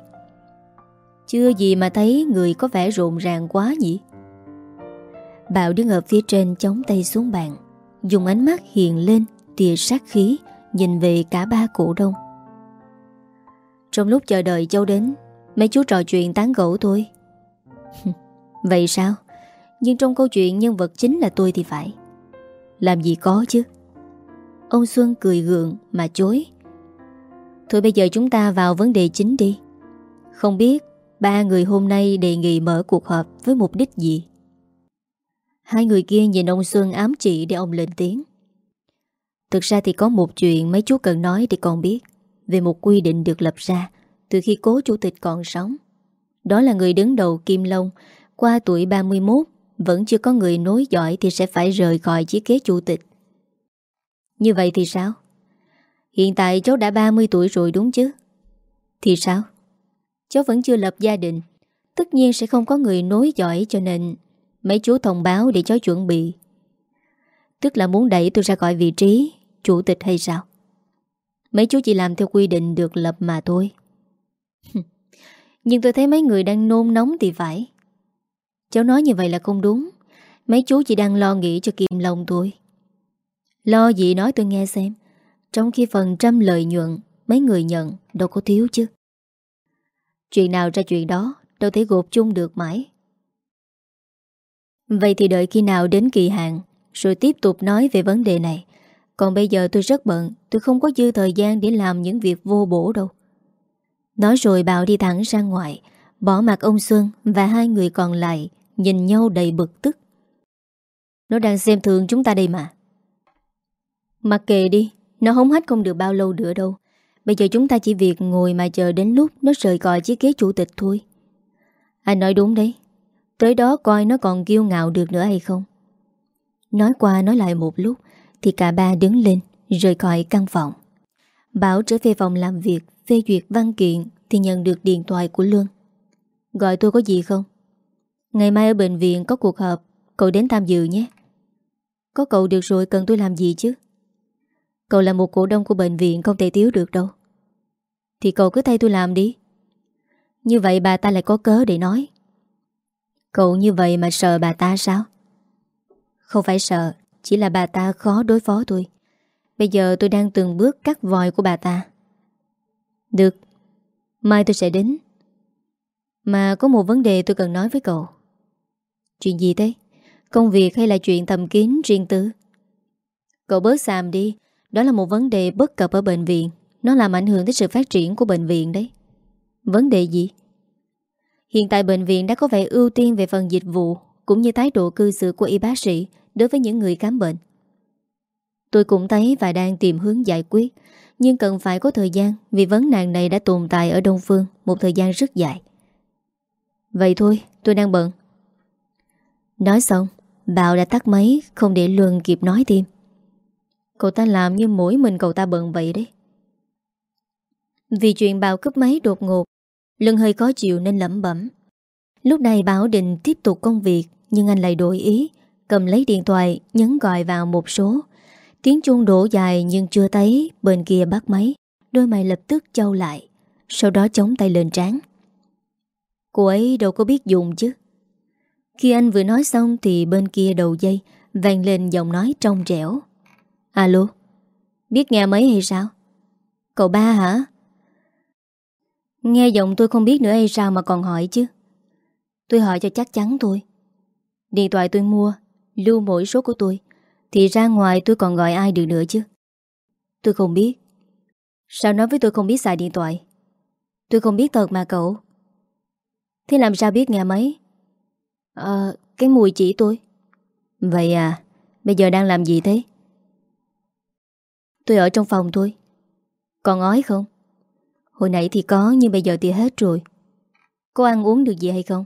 Chưa gì mà thấy người có vẻ rộn ràng quá nhỉ? Bảo đứng ở phía trên chống tay xuống bàn, Dùng ánh mắt hiện lên, Tia sát khí, Nhìn về cả ba cổ đông. Trong lúc chờ đợi Châu đến, Mấy chú trò chuyện tán gẫu thôi. Vậy sao? Nhưng trong câu chuyện nhân vật chính là tôi thì phải. Làm gì có chứ? Ông Xuân cười gượng mà chối. Thôi bây giờ chúng ta vào vấn đề chính đi. Không biết Ba người hôm nay đề nghị mở cuộc họp Với mục đích gì? Hai người kia nhìn ông Xuân ám chỉ để ông lên tiếng. Thực ra thì có một chuyện mấy chú cần nói thì còn biết. Về một quy định được lập ra Từ khi cố chủ tịch còn sống. Đó là người đứng đầu Kim Long, Qua tuổi 31 Vẫn chưa có người nối giỏi Thì sẽ phải rời khỏi chiếc ghế chủ tịch. Như vậy thì sao? Hiện tại cháu đã 30 tuổi rồi đúng chứ? Thì sao? Cháu vẫn chưa lập gia đình, Tất nhiên sẽ không có người nối giỏi cho nên Mấy chú thông báo để cháu chuẩn bị. Tức là muốn đẩy tôi ra khỏi vị trí Chủ tịch hay sao? Mấy chú chỉ làm theo quy định được lập mà thôi. Nhưng tôi thấy mấy người đang nôn nóng thì phải. Cháu nói như vậy là không đúng. Mấy chú chỉ đang lo nghĩ cho kiềm lòng tôi, Lo gì nói tôi nghe xem. Trong khi phần trăm lợi nhuận Mấy người nhận đâu có thiếu chứ. Chuyện nào ra chuyện đó Đâu thể gộp chung được mãi. Vậy thì đợi khi nào đến kỳ hạn, Rồi tiếp tục nói về vấn đề này. Còn bây giờ tôi rất bận, Tôi không có dư thời gian để làm những việc vô bổ đâu. Nói rồi Bảo đi thẳng ra ngoài, Bỏ mặt ông Xuân Và hai người còn lại Nhìn nhau đầy bực tức. Nó đang xem thường chúng ta đây mà. Mặc kệ đi, Nó hống hách không được bao lâu nữa đâu. Bây giờ chúng ta chỉ việc ngồi mà chờ đến lúc Nó rời khỏi chiếc ghế chủ tịch thôi. Anh nói đúng đấy Tới đó coi nó còn kiêu ngạo được nữa hay không? Nói qua nói lại một lúc, Thì cả ba đứng lên, Rời khỏi căn phòng. Bảo trở về phòng làm việc, Phê duyệt văn kiện, Thì nhận được điện thoại của lương. Gọi tôi có gì không? Ngày mai ở bệnh viện có cuộc họp, Cậu đến tham dự nhé. Có cậu được rồi, cần tôi làm gì chứ? Cậu là một cổ đông của bệnh viện, Không thể thiếu được đâu. Thì cậu cứ thay tôi làm đi. Như vậy bà ta lại có cớ để nói. Cậu như vậy mà sợ bà ta sao? Không phải sợ, chỉ là bà ta khó đối phó tôi. Bây giờ tôi đang từng bước cắt vòi của bà ta. Được, mai tôi sẽ đến. Mà có một vấn đề tôi cần nói với cậu. Chuyện gì thế? Công việc hay là chuyện thầm kín riêng tư? Cậu bớt xàm đi, đó là một vấn đề bất cập ở bệnh viện. Nó làm ảnh hưởng tới sự phát triển của bệnh viện đấy. Vấn đề gì? Hiện tại bệnh viện đã có vẻ ưu tiên về phần dịch vụ cũng như thái độ cư xử của y bác sĩ đối với những người khám bệnh. Tôi cũng thấy và đang tìm hướng giải quyết, nhưng cần phải có thời gian vì vấn nạn này đã tồn tại ở Đông Phương một thời gian rất dài. Vậy thôi, tôi đang bận. Nói xong Bảo đã tắt máy Không để Luân kịp nói thêm Cậu ta làm như mỗi mình cậu ta bận vậy đấy Vì chuyện Bảo cướp máy đột ngột lưng hơi khó chịu nên lẩm bẩm. Lúc này Bảo định tiếp tục công việc, Nhưng anh lại đổi ý, Cầm lấy điện thoại, nhấn gọi vào một số. Tiếng chuông đổ dài nhưng chưa thấy, Bên kia bắt máy, Đôi mày lập tức trâu lại, Sau đó chống tay lên trán. Cô ấy đâu có biết dùng chứ. Khi anh vừa nói xong Thì bên kia đầu dây vang lên giọng nói trong trẻo. Alo, Biết nghe mấy hay sao? Cậu ba hả? Nghe giọng tôi không biết nữa hay sao mà còn hỏi chứ. Tôi hỏi cho chắc chắn thôi. Điện thoại tôi mua, Lưu mỗi số của tôi, Thì ra ngoài tôi còn gọi ai được nữa chứ? Tôi không biết. Sao nói với tôi không biết xài điện thoại? Tôi không biết thật mà cậu. Thế làm sao biết nghe mấy Ờ Cái mùi chỉ tôi. Vậy à Bây giờ đang làm gì thế? Tôi ở trong phòng tôi Còn ói không? Hồi nãy thì có, nhưng bây giờ thì hết rồi. Có ăn uống được gì hay không?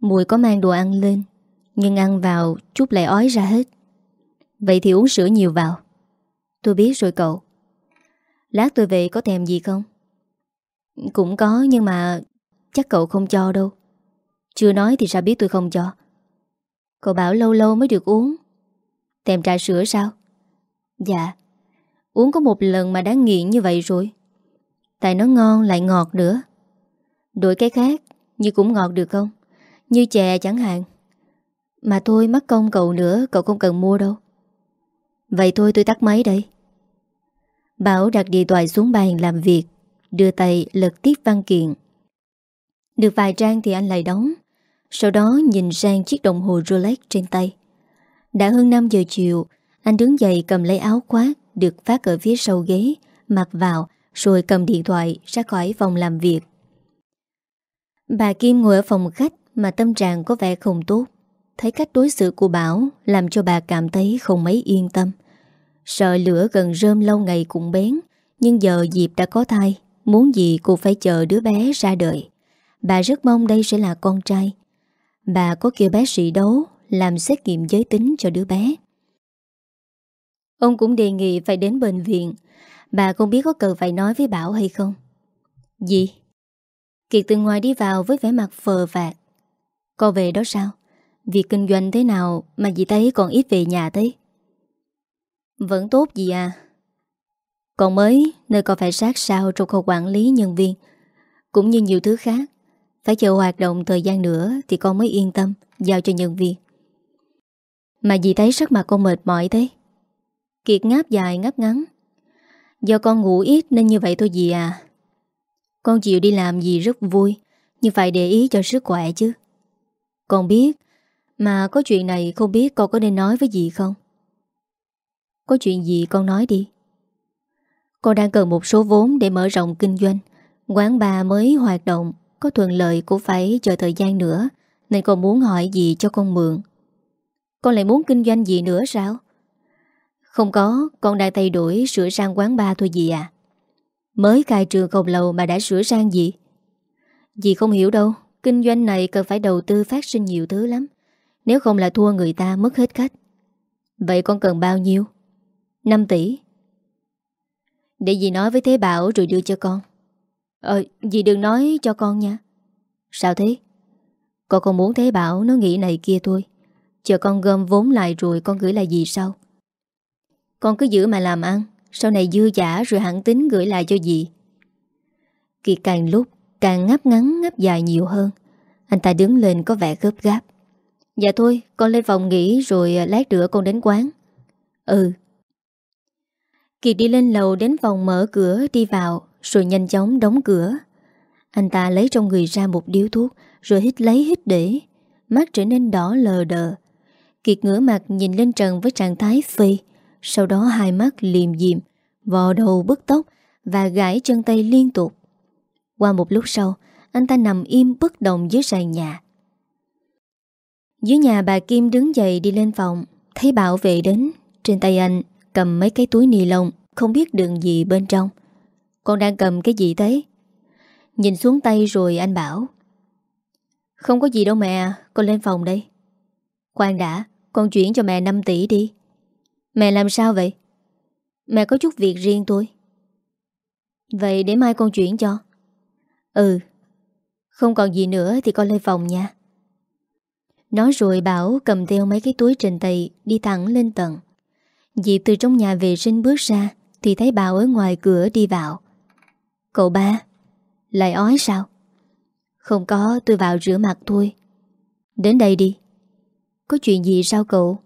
Mùi có mang đồ ăn lên, Nhưng ăn vào chút lại ói ra hết. Vậy thì uống sữa nhiều vào. Tôi biết rồi cậu. Lát tôi về có thèm gì không? Cũng có, nhưng mà Chắc cậu không cho đâu. Chưa nói thì sao biết tôi không cho? Cậu bảo lâu lâu mới được uống. Thèm trà sữa sao? Dạ Uống có một lần mà đã nghiện như vậy rồi. Tại nó ngon lại ngọt nữa. Đổi cái khác, Như cũng ngọt được không? Như chè chẳng hạn. Mà thôi mất công cậu nữa, Cậu không cần mua đâu. Vậy thôi, tôi tắt máy đây. Bảo đặt điện thoại xuống bàn làm việc, Đưa tay lật tiếp văn kiện. Được vài trang thì anh lại đóng. Sau đó nhìn sang chiếc đồng hồ Rolex trên tay. Đã hơn 5 giờ chiều, Anh đứng dậy cầm lấy áo khoác Được phát ở phía sau ghế, Mặc vào rồi cầm điện thoại ra khỏi phòng làm việc. Bà Kim ngồi ở phòng khách Mà tâm trạng có vẻ không tốt. Thấy cách đối xử của Bảo Làm cho bà cảm thấy không mấy yên tâm. Sợ lửa gần rơm lâu ngày cũng bén, Nhưng giờ Diệp đã có thai, Muốn gì cô phải chờ đứa bé ra đời. Bà rất mong đây sẽ là con trai. Bà có kêu bác sĩ đấu Làm xét nghiệm giới tính cho đứa bé. Ông cũng đề nghị phải đến bệnh viện Bà không biết có cần phải nói với Bảo hay không? Gì? Kiệt từ ngoài đi vào với vẻ mặt phờ vạt Con về đó sao? Việc kinh doanh thế nào Mà dì thấy còn ít về nhà thế? Vẫn tốt gì à. Còn mới, Nơi con phải sát sao trong khâu quản lý nhân viên. Cũng như nhiều thứ khác, Phải chờ hoạt động thời gian nữa Thì con mới yên tâm, Giao cho nhân viên. Mà dì thấy sắc mặt con mệt mỏi thế. Kiệt ngáp dài ngáp ngắn. Do con ngủ ít nên như vậy thôi dì à. Con chịu đi làm gì rất vui, Nhưng phải để ý cho sức khỏe chứ. Con biết, Mà có chuyện này không biết con có nên nói với dì không? Có chuyện gì con nói đi. Con đang cần một số vốn để mở rộng kinh doanh. Quán bà mới hoạt động, Có thuận lợi cũng phải chờ thời gian nữa, Nên con muốn hỏi gì cho con mượn. Con lại muốn kinh doanh gì nữa sao? Không có, con đang thay đổi sửa sang quán bar thôi gì à. Mới khai trường không lâu mà đã sửa sang gì? Dì không hiểu đâu, kinh doanh này cần phải đầu tư phát sinh nhiều thứ lắm. Nếu không là thua người ta mất hết cách. Vậy con cần bao nhiêu? 5 tỷ. Để dì nói với Thế Bảo rồi đưa cho con. Ờ, dì đừng nói cho con nha. Sao thế? Con không muốn Thế Bảo nó nghĩ này kia thôi. Chờ con gom vốn lại rồi con gửi lại gì sau? Con cứ giữ mà làm ăn. Sau này dư giả rồi hẳn tính gửi lại cho dì. Kiệt càng lúc, Càng ngáp ngắn, ngáp dài nhiều hơn. Anh ta đứng lên có vẻ gấp gáp. Dạ thôi, con lên phòng nghỉ Rồi à, lát nữa con đến quán. Ừ. Kiệt đi lên lầu đến phòng mở cửa, Đi vào, rồi nhanh chóng đóng cửa. Anh ta lấy trong người ra một điếu thuốc, Rồi hít lấy hít để. Mắt trở nên đỏ lờ đờ. Kiệt ngửa mặt nhìn lên trần với trạng thái phê sau đó hai mắt liềm diệm Vò đầu bức tóc Và gãi chân tay liên tục. Qua một lúc sau, Anh ta nằm im bất động dưới sàn nhà. Dưới nhà bà Kim đứng dậy đi lên phòng, Thấy bảo vệ đến. Trên tay anh cầm mấy cái túi ni lông, Không biết đường gì bên trong. Con đang cầm cái gì thế? Nhìn xuống tay rồi anh bảo. Không có gì đâu mẹ, Con lên phòng đây. Khoan đã, Con chuyển cho mẹ 5 tỷ đi. Mẹ làm sao vậy? Mẹ có chút việc riêng tôi. Vậy để mai con chuyển cho. Ừ Không còn gì nữa thì con lên phòng nha. Nói rồi Bảo cầm theo mấy cái túi trên tay Đi thẳng lên tầng. Diệp từ trong nhà vệ sinh bước ra Thì thấy Bảo ở ngoài cửa đi vào. Cậu ba, Lại ói sao? Không có, tôi vào rửa mặt thôi. Đến đây đi. Có chuyện gì sao cậu?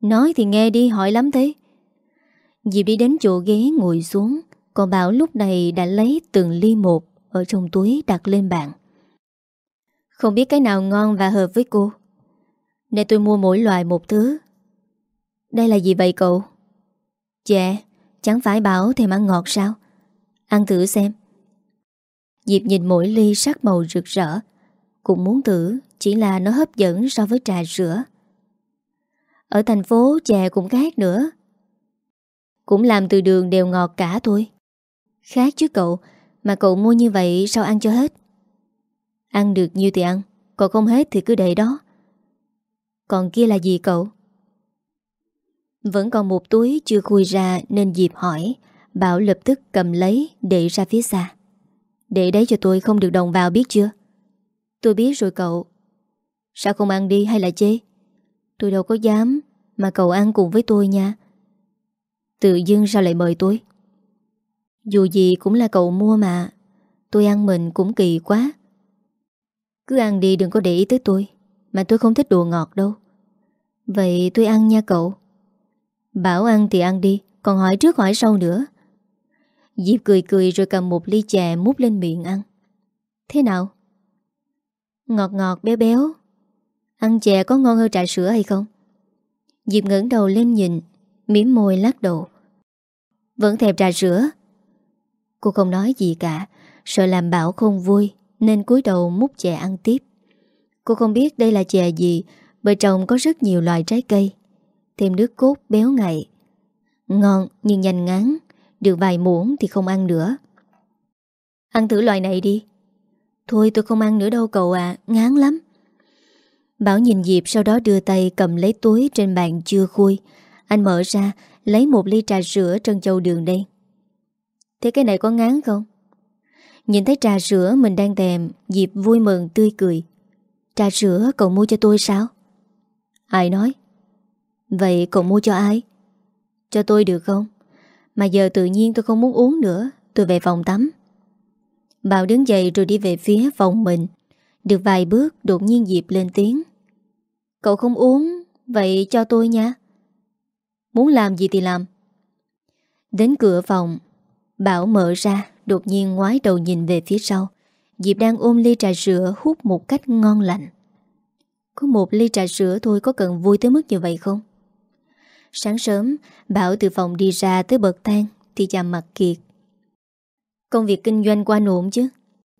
Nói thì nghe đi, hỏi lắm thế Diệp đi đến chỗ ghế ngồi xuống. Còn Bảo lúc này đã lấy từng ly một Ở trong túi đặt lên bàn. Không biết cái nào ngon và hợp với cô. Nên tôi mua mỗi loại một thứ. Đây là gì vậy cậu? Dạ Chẳng phải Bảo thèm ăn ngọt sao? Ăn thử xem. Diệp nhìn mỗi ly sắc màu rực rỡ. Cũng muốn thử, Chỉ là nó hấp dẫn so với trà sữa. Ở thành phố, chè cũng khác nữa. Cũng làm từ đường đều ngọt cả thôi. Khác chứ cậu, Mà cậu mua như vậy sao ăn cho hết? Ăn được nhiêu thì ăn, Còn không hết thì cứ để đó. Còn kia là gì cậu? Vẫn còn một túi chưa khui ra Nên dịp hỏi. Bảo lập tức cầm lấy, để ra phía xa. Để đấy cho tôi, không được đồng vào biết chưa? Tôi biết rồi cậu. Sao không ăn đi hay là chê? Tôi đâu có dám, Mà cậu ăn cùng với tôi nha. Tự dưng sao lại mời tôi? Dù gì cũng là cậu mua mà, Tôi ăn mình cũng kỳ quá. Cứ ăn đi, đừng có để ý tới tôi, Mà tôi không thích đồ ngọt đâu. Vậy tôi ăn nha cậu. Bảo ăn thì ăn đi, Còn hỏi trước hỏi sau nữa. Diệp cười cười rồi cầm một ly chè mút lên miệng ăn. Thế nào? Ngọt ngọt, béo béo. Ăn chè có ngon hơn trà sữa hay không? Diệp ngẩng đầu lên nhìn Miếm môi lắc đầu. Vẫn thèm trà sữa. Cô không nói gì cả, Sợ làm Bảo không vui, Nên cúi đầu múc chè ăn tiếp. Cô không biết đây là chè gì, Bởi trồng có rất nhiều loại trái cây. Thêm nước cốt béo ngậy. Ngon nhưng nhanh ngán, được vài muỗng thì không ăn nữa. Ăn thử loại này đi. Thôi tôi không ăn nữa đâu cậu ạ, Ngán lắm. Bảo nhìn Diệp sau đó đưa tay cầm lấy túi trên bàn chưa khui Anh mở ra, Lấy một ly trà sữa trân châu đường đen Thế cái này có ngán không? Nhìn thấy trà sữa mình đang thèm, Diệp vui mừng, tươi cười Trà sữa cậu mua cho tôi sao? Ai nói? Vậy cậu mua cho ai? Cho tôi được không? Mà giờ tự nhiên tôi không muốn uống nữa, Tôi về phòng tắm Bảo đứng dậy rồi đi về phía phòng mình Được vài bước, đột nhiên Diệp lên tiếng Cậu không uống Vậy cho tôi nha Muốn làm gì thì làm Đến cửa phòng Bảo mở ra Đột nhiên ngoái đầu nhìn về phía sau Diệp đang ôm ly trà sữa hút một cách ngon lành Có một ly trà sữa thôi có cần vui tới mức như vậy không? Sáng sớm, Bảo từ phòng đi ra tới bậc thang thì chạm mặt Kiệt. Công việc kinh doanh qua ổn chứ?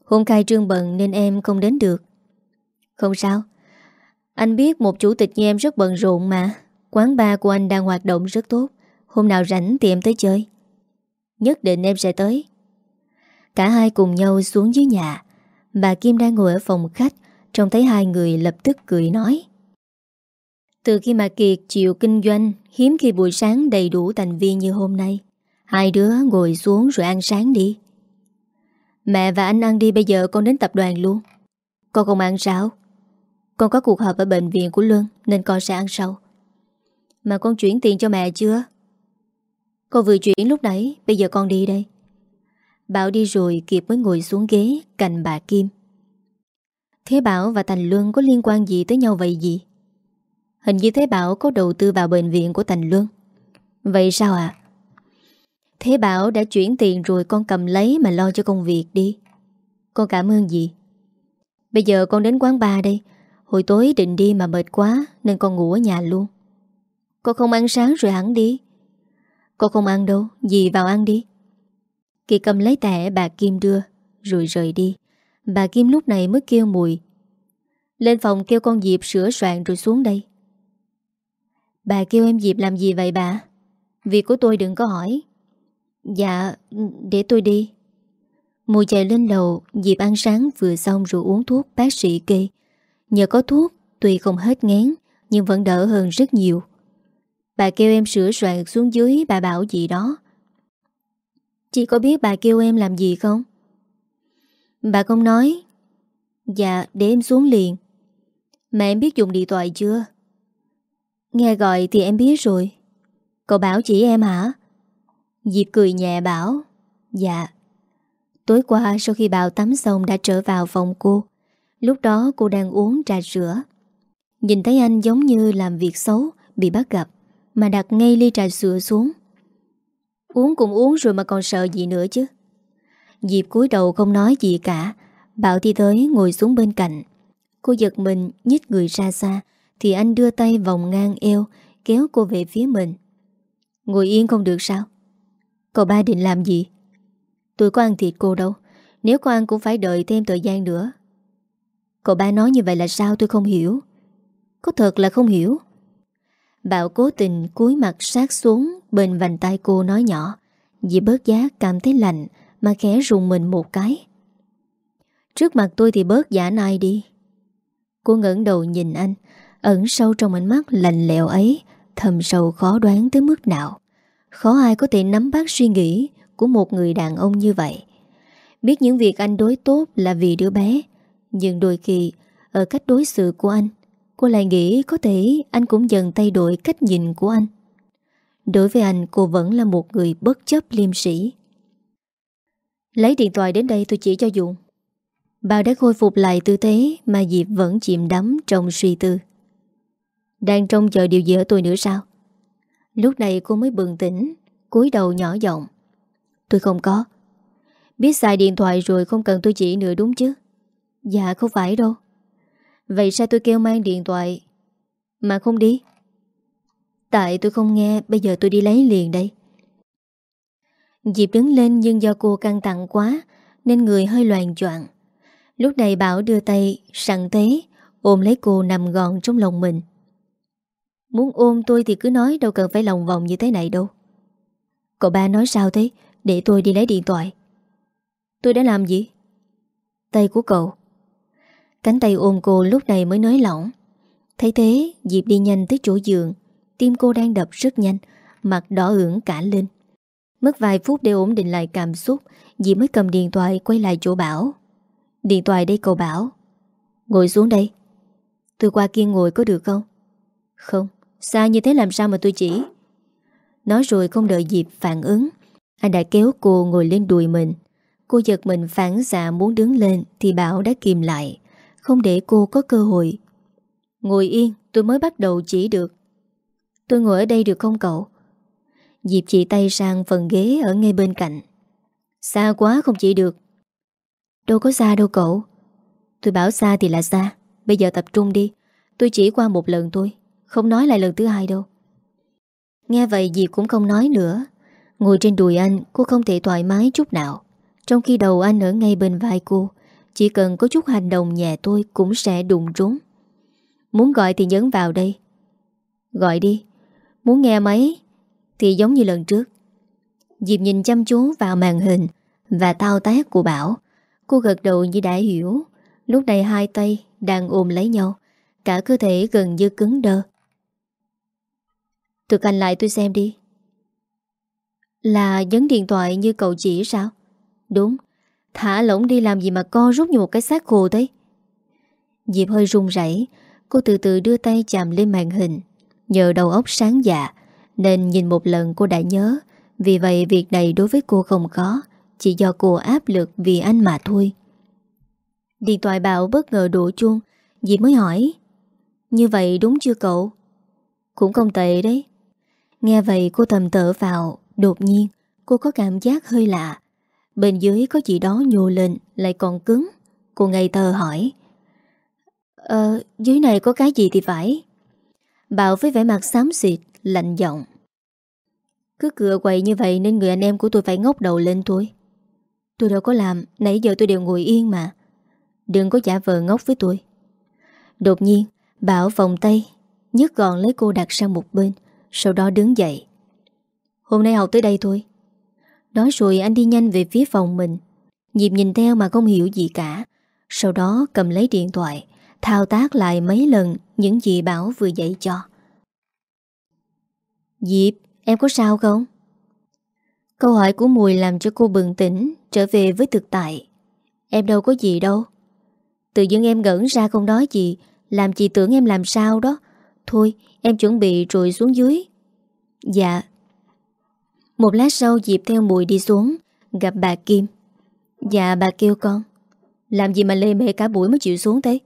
Hôm khai trương bận nên em không đến được. Không sao. Anh biết một chủ tịch như em rất bận rộn mà. Quán bar của anh đang hoạt động rất tốt. Hôm nào rảnh thì em tới chơi. Nhất định em sẽ tới. Cả hai cùng nhau xuống dưới nhà. Bà Kim đang ngồi ở phòng khách Trông thấy hai người lập tức cười nói từ khi mà Kiệt chịu kinh doanh, hiếm khi buổi sáng đầy đủ thành viên như hôm nay. Hai đứa ngồi xuống rồi ăn sáng đi. Mẹ và anh ăn đi bây giờ con đến tập đoàn luôn. Con không ăn sao? Con có cuộc họp ở bệnh viện của Luân nên con sẽ ăn sau. Mà con chuyển tiền cho mẹ chưa? Con vừa chuyển lúc nãy, bây giờ con đi đây. Bảo đi rồi Kiệt mới ngồi xuống ghế cạnh bà Kim. Thế Bảo và Thành Luân có liên quan gì tới nhau vậy gì? Hình như Thế Bảo có đầu tư vào bệnh viện của Thành Luân Vậy sao ạ? À? Thế Bảo đã chuyển tiền rồi con cầm lấy mà lo cho công việc đi Con cảm ơn gì Bây giờ con đến quán bar đây Hồi tối định đi mà mệt quá Nên con ngủ ở nhà luôn Con không ăn sáng rồi hẳn đi Con không ăn đâu Dì vào ăn đi Kỳ cầm lấy tẻ bà Kim đưa Rồi rời đi Bà Kim lúc này mới kêu mùi Lên phòng kêu con Diệp sửa soạn rồi xuống đây Bà kêu em Diệp làm gì vậy bà? Việc của tôi đừng có hỏi. Dạ, để tôi đi. Mùi chạy lên lầu, Diệp ăn sáng vừa xong rồi uống thuốc bác sĩ kê. Nhờ có thuốc, tuy không hết ngén, Nhưng vẫn đỡ hơn rất nhiều. Bà kêu em sửa soạn xuống dưới Bà bảo gì đó. Chị có biết bà kêu em làm gì không? Bà không nói. Dạ để em xuống liền. Mà em biết dùng điện thoại chưa? Nghe gọi thì em biết rồi. Cậu bảo chỉ em hả? Diệp cười nhẹ bảo. Dạ. Tối qua sau khi bào tắm xong đã trở vào phòng cô. Lúc đó cô đang uống trà sữa. Nhìn thấy anh giống như làm việc xấu, Bị bắt gặp, Mà đặt ngay ly trà sữa xuống. Uống cũng uống rồi mà còn sợ gì nữa chứ. Diệp cúi đầu không nói gì cả, Bảo đi tới ngồi xuống bên cạnh. Cô giật mình, nhích người ra xa, Thì anh đưa tay vòng ngang eo, Kéo cô về phía mình. Ngồi yên không được sao? Cậu ba định làm gì? Tôi có ăn thịt cô đâu, Nếu có ăn cũng phải đợi thêm thời gian nữa. Cậu ba nói như vậy là sao tôi không hiểu? Có thật là không hiểu. Bảo cố tình cúi mặt sát xuống Bên vành tay cô nói nhỏ, Dì bớt giá cảm thấy lạnh Mà khẽ rùng mình một cái. Trước mặt tôi thì bớt giả nai đi. Cô ngẩng đầu nhìn anh, Ẩn sâu trong ánh mắt lạnh lẽo ấy, Thầm sâu khó đoán tới mức nào. Khó ai có thể nắm bắt suy nghĩ Của một người đàn ông như vậy. Biết những việc anh đối tốt là vì đứa bé nhưng đôi khi, Ở cách đối xử của anh, Cô lại nghĩ có thể anh cũng dần thay đổi cách nhìn của anh. Đối với anh, cô vẫn là một người bất chấp liêm sĩ Lấy điện thoại đến đây, tôi chỉ cho Dũng. Bà đã khôi phục lại tư thế Mà Diệp vẫn chìm đắm trong suy tư. Đang trông chờ điều gì ở tôi nữa sao? Lúc này cô mới bừng tỉnh, cúi đầu nhỏ giọng. Tôi không có. Biết xài điện thoại rồi không cần tôi chỉ nữa đúng chứ? Dạ không phải đâu. Vậy sao tôi kêu mang điện thoại? Mà không đi. Tại tôi không nghe, Bây giờ tôi đi lấy liền đây. Diệp đứng lên nhưng do cô căng thẳng quá, Nên người hơi loàn choạng. Lúc này Bảo đưa tay, Sẵn tế Ôm lấy cô nằm gọn trong lòng mình. Muốn ôm tôi thì cứ nói, Đâu cần phải lòng vòng như thế này đâu. Cậu ba nói sao thế? Để tôi đi lấy điện thoại. Tôi đã làm gì? Tay của cậu. Cánh tay ôm cô lúc này mới nới lỏng. Thấy thế, Diệp đi nhanh tới chỗ giường. Tim cô đang đập rất nhanh, Mặt đỏ ửng cả lên. Mất vài phút để ổn định lại cảm xúc, Diệp mới cầm điện thoại quay lại chỗ Bảo. Điện thoại đây cậu Bảo. Ngồi xuống đây. Tôi qua kia ngồi có được không? Không, Xa như thế làm sao mà tôi chỉ? Nói rồi không đợi Diệp phản ứng, Anh đã kéo cô ngồi lên đùi mình. Cô giật mình phản xạ muốn đứng lên Thì Bảo đã kìm lại. Không để cô có cơ hội. Ngồi yên, tôi mới bắt đầu chỉ được. Tôi ngồi ở đây được không cậu? Diệp chỉ tay sang phần ghế ở ngay bên cạnh. Xa quá không chỉ được. Đâu có xa đâu cậu. Tôi bảo xa thì là xa. Bây giờ tập trung đi. Tôi chỉ qua một lần thôi. Không nói lại lần thứ hai đâu. Nghe vậy Diệp cũng không nói nữa. Ngồi trên đùi anh, Cô không thể thoải mái chút nào. Trong khi đầu anh ở ngay bên vai cô chỉ cần có chút hành động nhẹ tôi Cũng sẽ đụng trúng. Muốn gọi thì nhấn vào đây. Gọi đi. Muốn nghe máy Thì giống như lần trước. Diệp nhìn chăm chú vào màn hình Và thao tác của Bảo. Cô gật đầu như đã hiểu. Lúc này hai tay đang ôm lấy nhau. Cả cơ thể gần như cứng đơ. Thực hành lại tôi xem đi. Là nhấn điện thoại như cậu chỉ sao? Đúng. Thả lỏng đi làm gì mà co rút như một cái xác khô thế Diệp hơi run rẩy, Cô từ từ đưa tay chạm lên màn hình. Nhờ đầu óc sáng dạ Nên nhìn một lần cô đã nhớ. Vì vậy, việc này đối với cô không khó Chỉ do cô áp lực vì anh mà thôi. Điện thoại bảo bất ngờ đổ chuông, diệp mới hỏi, Như vậy đúng chưa cậu? Cũng không tệ đấy. Nghe vậy cô thầm tở vào, Đột nhiên cô có cảm giác hơi lạ. Bên dưới có gì đó nhô lên, Lại còn cứng. Cô ngây thơ hỏi. Ờ dưới này có cái gì thì phải. Bảo với vẻ mặt xám xịt, Lạnh giọng. Cứ cửa quậy như vậy nên người anh em của tôi phải ngốc đầu lên thôi. Tôi đâu có làm, Nãy giờ tôi đều ngồi yên mà. Đừng có giả vờ ngốc với tôi. Đột nhiên, Bảo vòng tay, nhấc gọn lấy cô đặt sang một bên, Sau đó đứng dậy. Hôm nay học tới đây thôi. Nói rồi anh đi nhanh về phía phòng mình. Diệp nhìn theo mà không hiểu gì cả. Sau đó cầm lấy điện thoại, Thao tác lại mấy lần Những gì Bảo vừa dạy cho. Diệp, Em có sao không? Câu hỏi của Mùi làm cho cô bừng tỉnh, Trở về với thực tại. Em đâu có gì đâu. Tự dưng em ngẩn ra không nói gì, Làm chị tưởng em làm sao đó. Thôi, em chuẩn bị rồi xuống dưới. Dạ một lát sau Diệp theo Mùi đi xuống, Gặp bà Kim. Dạ bà kêu con, Làm gì mà lê mê cả buổi mới chịu xuống thế?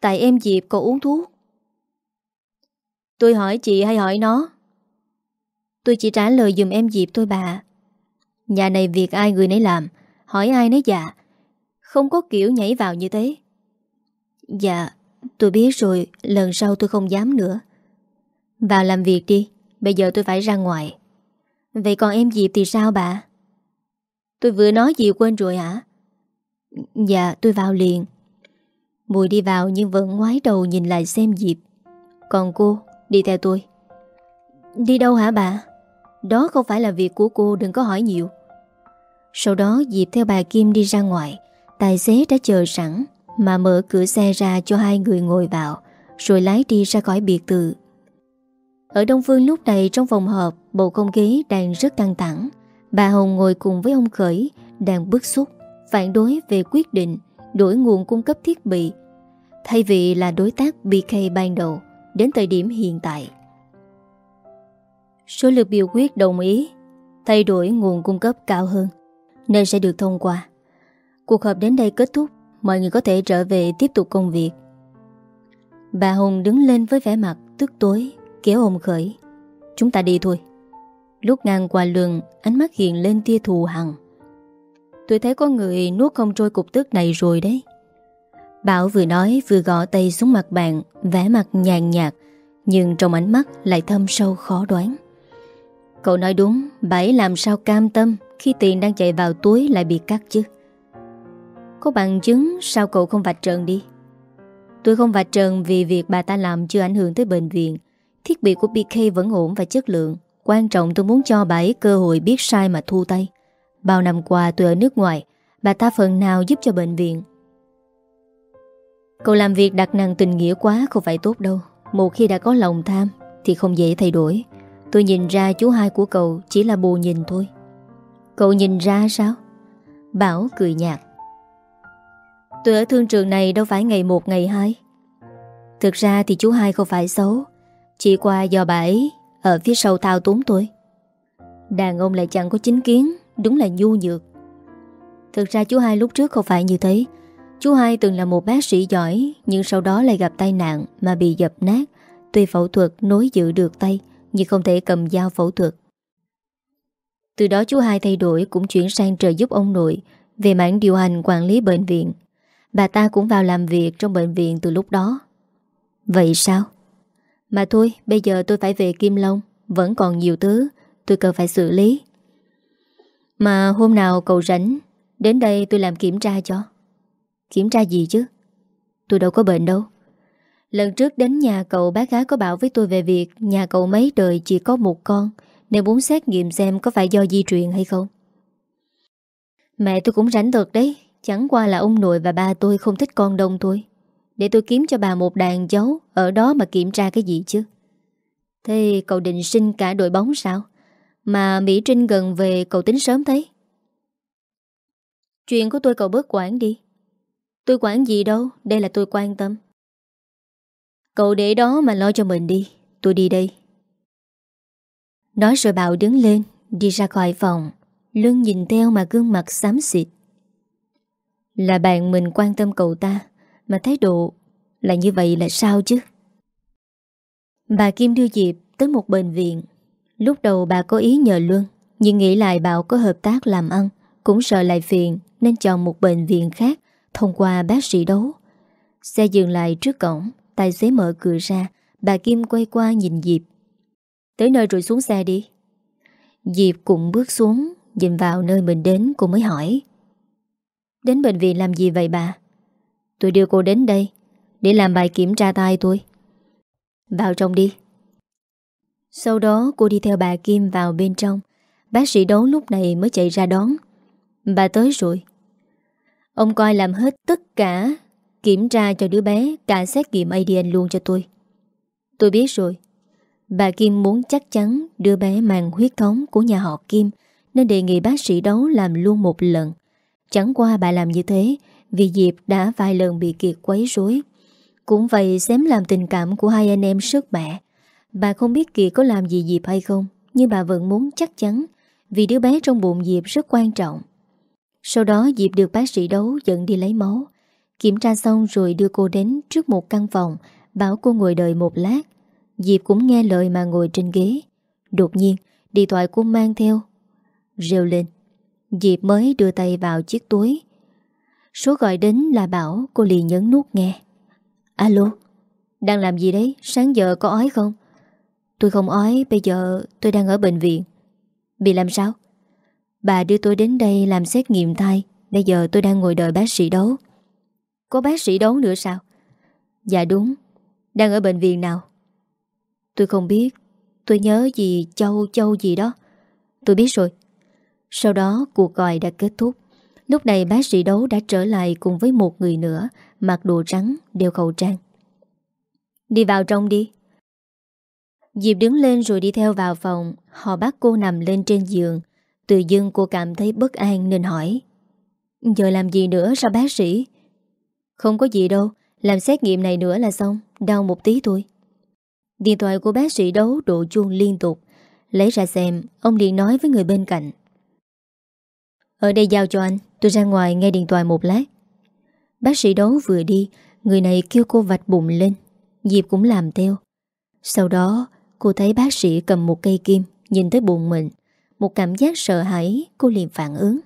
Tại em Diệp có uống thuốc. Tôi hỏi chị hay hỏi nó. Tôi chỉ trả lời dùm em Diệp thôi bà. Nhà này việc ai người nấy làm, Hỏi ai nấy dạ Không có kiểu nhảy vào như thế. Dạ Tôi biết rồi, Lần sau tôi không dám nữa. Vào làm việc đi, Bây giờ tôi phải ra ngoài. Vậy còn em Diệp thì sao bà? Tôi vừa nói gì quên rồi hả? Dạ tôi vào liền. Mùi đi vào nhưng vẫn ngoái đầu nhìn lại xem Diệp. Còn cô, đi theo tôi. Đi đâu hả bà? Đó không phải là việc của cô, đừng có hỏi nhiều. Sau đó, Diệp theo bà Kim đi ra ngoài. Tài xế đã chờ sẵn, Mà mở cửa xe ra cho hai người ngồi vào, Rồi lái đi ra khỏi biệt thự ở Đông Phương lúc này trong phòng họp, Bầu không khí đang rất căng thẳng. Bà Hồng ngồi cùng với ông Khởi, Đang bức xúc, Phản đối về quyết định Đổi nguồn cung cấp thiết bị. Thay vì là đối tác BK ban đầu, Đến thời điểm hiện tại. Số lượng biểu quyết đồng ý, Thay đổi nguồn cung cấp cao hơn, Nên sẽ được thông qua. Cuộc họp đến đây kết thúc, Mọi người có thể trở về tiếp tục công việc. Bà hùng đứng lên với vẻ mặt tức tối. Kéo ông Khởi. Chúng ta đi thôi. Lúc ngang qua lường, Ánh mắt hiện lên tia thù hằn. Tôi thấy có người nuốt không trôi cục tức này rồi đấy. Bảo vừa nói vừa gõ tay xuống mặt bạn, vẻ mặt nhàn nhạt, Nhưng trong ánh mắt lại thâm sâu khó đoán. Cậu nói đúng Bảy làm sao cam tâm Khi tiền đang chạy vào túi lại bị cắt chứ? Có bằng chứng Sao cậu không vạch trần đi? Tôi không vạch trần vì việc bà ta làm Chưa ảnh hưởng tới bệnh viện Thiết bị của BK vẫn ổn và chất lượng. Quan trọng tôi muốn cho bà ấy cơ hội biết sai mà thu tay. Bao năm qua tôi ở nước ngoài, Bà ta phần nào giúp cho bệnh viện? Cậu làm việc đặt nặng tình nghĩa quá không phải tốt đâu. Một khi đã có lòng tham Thì không dễ thay đổi. Tôi nhìn ra chú hai của cậu chỉ là bù nhìn thôi. Cậu nhìn ra sao? Bảo cười nhạt. Tôi ở thương trường này đâu phải ngày một, ngày hai. Thực ra thì chú hai không phải xấu. Chỉ qua do bà ấy, Ở phía sau thao túng tôi. Đàn ông lại chẳng có chính kiến, Đúng là nhu nhược. Thực ra chú hai lúc trước không phải như thế. Chú hai từng là một bác sĩ giỏi, Nhưng sau đó lại gặp tai nạn Mà bị dập nát, Tuy phẫu thuật nối giữ được tay, Nhưng không thể cầm dao phẫu thuật. Từ đó chú hai thay đổi, Cũng chuyển sang trợ giúp ông nội Về mảng điều hành quản lý bệnh viện. Bà ta cũng vào làm việc trong bệnh viện từ lúc đó. Vậy sao? Mà thôi, bây giờ tôi phải về Kim Long, Vẫn còn nhiều thứ, Tôi cần phải xử lý. Mà hôm nào cậu rảnh, Đến đây tôi làm kiểm tra cho. Kiểm tra gì chứ? Tôi đâu có bệnh đâu. Lần trước đến nhà cậu, bác gái có bảo với tôi về việc Nhà cậu mấy đời chỉ có một con, Nên muốn xét nghiệm xem có phải do di truyền hay không. Mẹ tôi cũng rảnh thật đấy, Chẳng qua là ông nội và ba tôi không thích con đông thôi. Để tôi kiếm cho bà một đàn dấu Ở đó mà kiểm tra cái gì chứ? Thế cậu định sinh cả đội bóng sao? Mà Mỹ Trinh gần về, cậu tính sớm thế Chuyện của tôi cậu bớt quản đi. Tôi quản gì đâu, Đây là tôi quan tâm. Cậu để đó mà lo cho mình đi, Tôi đi đây. Nói rồi Bảo đứng lên, Đi ra khỏi phòng. Lưng nhìn theo mà gương mặt xám xịt. Là bạn mình quan tâm cậu ta. Mà thái độ Là như vậy là sao chứ? Bà Kim đưa Diệp Tới một bệnh viện. Lúc đầu bà có ý nhờ Luân, Nhưng nghĩ lại Bảo có hợp tác làm ăn, Cũng sợ lại phiền, Nên chọn một bệnh viện khác Thông qua bác sĩ đấu. Xe dừng lại trước cổng, Tài xế mở cửa ra, Bà Kim quay qua nhìn Diệp Tới nơi rồi xuống xe đi. Diệp cũng bước xuống, Nhìn vào nơi mình đến, cô mới hỏi. Đến bệnh viện làm gì vậy bà? Tôi đưa cô đến đây Để làm bài kiểm tra tai tôi. Vào trong đi. Sau đó, cô đi theo bà Kim vào bên trong. Bác sĩ đấu lúc này mới chạy ra đón. Bà tới rồi. Ông coi làm hết tất cả, Kiểm tra cho đứa bé, Cả xét nghiệm ADN luôn cho tôi. Tôi biết rồi. Bà Kim muốn chắc chắn đứa bé mang huyết thống của nhà họ Kim, Nên đề nghị bác sĩ đấu làm luôn một lần. Chẳng qua bà làm như thế vì Diệp đã vài lần bị Kiệt quấy rối. Cũng vậy, xém làm tình cảm của hai anh em sức mẹ Bà không biết Kiệt có làm gì Diệp hay không, Nhưng bà vẫn muốn chắc chắn, Vì đứa bé trong bụng Diệp rất quan trọng. Sau đó, Diệp được bác sĩ đấu dẫn đi lấy máu. Kiểm tra xong rồi đưa cô đến trước một căn phòng, Bảo cô ngồi đợi một lát. Diệp cũng nghe lời mà ngồi trên ghế. Đột nhiên, Điện thoại cô mang theo. Rêu lên. Diệp mới đưa tay vào chiếc túi. Số gọi đến là Bảo Cô liền nhấn nút nghe. Alo, Đang làm gì đấy? Sáng giờ có ói không? Tôi không ói, Bây giờ tôi đang ở bệnh viện. Bị làm sao? Bà đưa tôi đến đây làm xét nghiệm thai, Bây giờ tôi đang ngồi đợi bác sĩ đấu. Có bác sĩ đấu nữa sao? Dạ đúng, Đang ở bệnh viện nào? Tôi không biết, Tôi nhớ gì Châu Châu gì đó. Tôi biết rồi. Sau đó cuộc gọi đã kết thúc. Lúc này bác sĩ đấu đã trở lại cùng với một người nữa Mặc đồ trắng, đeo khẩu trang. Đi vào trong đi. Diệp đứng lên rồi đi theo vào phòng. Họ bắt cô nằm lên trên giường. Tự dưng cô cảm thấy bất an nên hỏi. Giờ làm gì nữa sao bác sĩ? Không có gì đâu. Làm xét nghiệm này nữa là xong. Đau một tí thôi. Điện thoại của bác sĩ đấu đổ chuông liên tục. Lấy ra xem. Ông liền nói với người bên cạnh. Ở đây giao cho anh. Tôi ra ngoài nghe điện thoại một lát. Bác sĩ đó vừa đi, Người này kêu cô vạch bụng lên. Diệp cũng làm theo. Sau đó, cô thấy bác sĩ cầm một cây kim, Nhìn tới bụng mình. Một cảm giác sợ hãi, Cô liền phản ứng.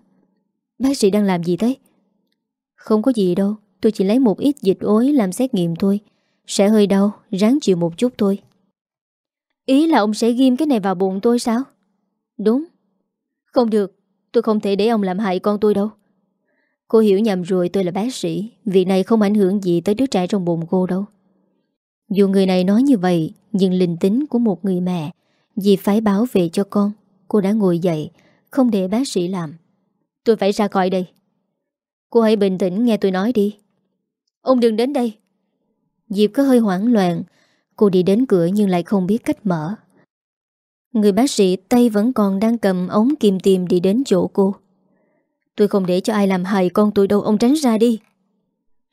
Bác sĩ đang làm gì thế? Không có gì đâu, Tôi chỉ lấy một ít dịch ối làm xét nghiệm thôi. Sẽ hơi đau, Ráng chịu một chút thôi. Ý là ông sẽ ghim cái này vào bụng tôi sao? Đúng. Không được, Tôi không thể để ông làm hại con tôi đâu. Cô hiểu nhầm rồi tôi là bác sĩ Việc này không ảnh hưởng gì tới đứa trẻ trong bụng cô đâu. Dù người này nói như vậy, Nhưng linh tính của một người mẹ, Vì phải bảo vệ cho con, Cô đã ngồi dậy, Không để bác sĩ làm. Tôi phải ra khỏi đây. Cô hãy bình tĩnh nghe tôi nói đi. Ông đừng đến đây. Diệp có hơi hoảng loạn, Cô đi đến cửa nhưng lại không biết cách mở. Người bác sĩ tay vẫn còn đang cầm ống kim tiêm đi đến chỗ cô. Tôi không để cho ai làm hại con tôi đâu Ông tránh ra đi.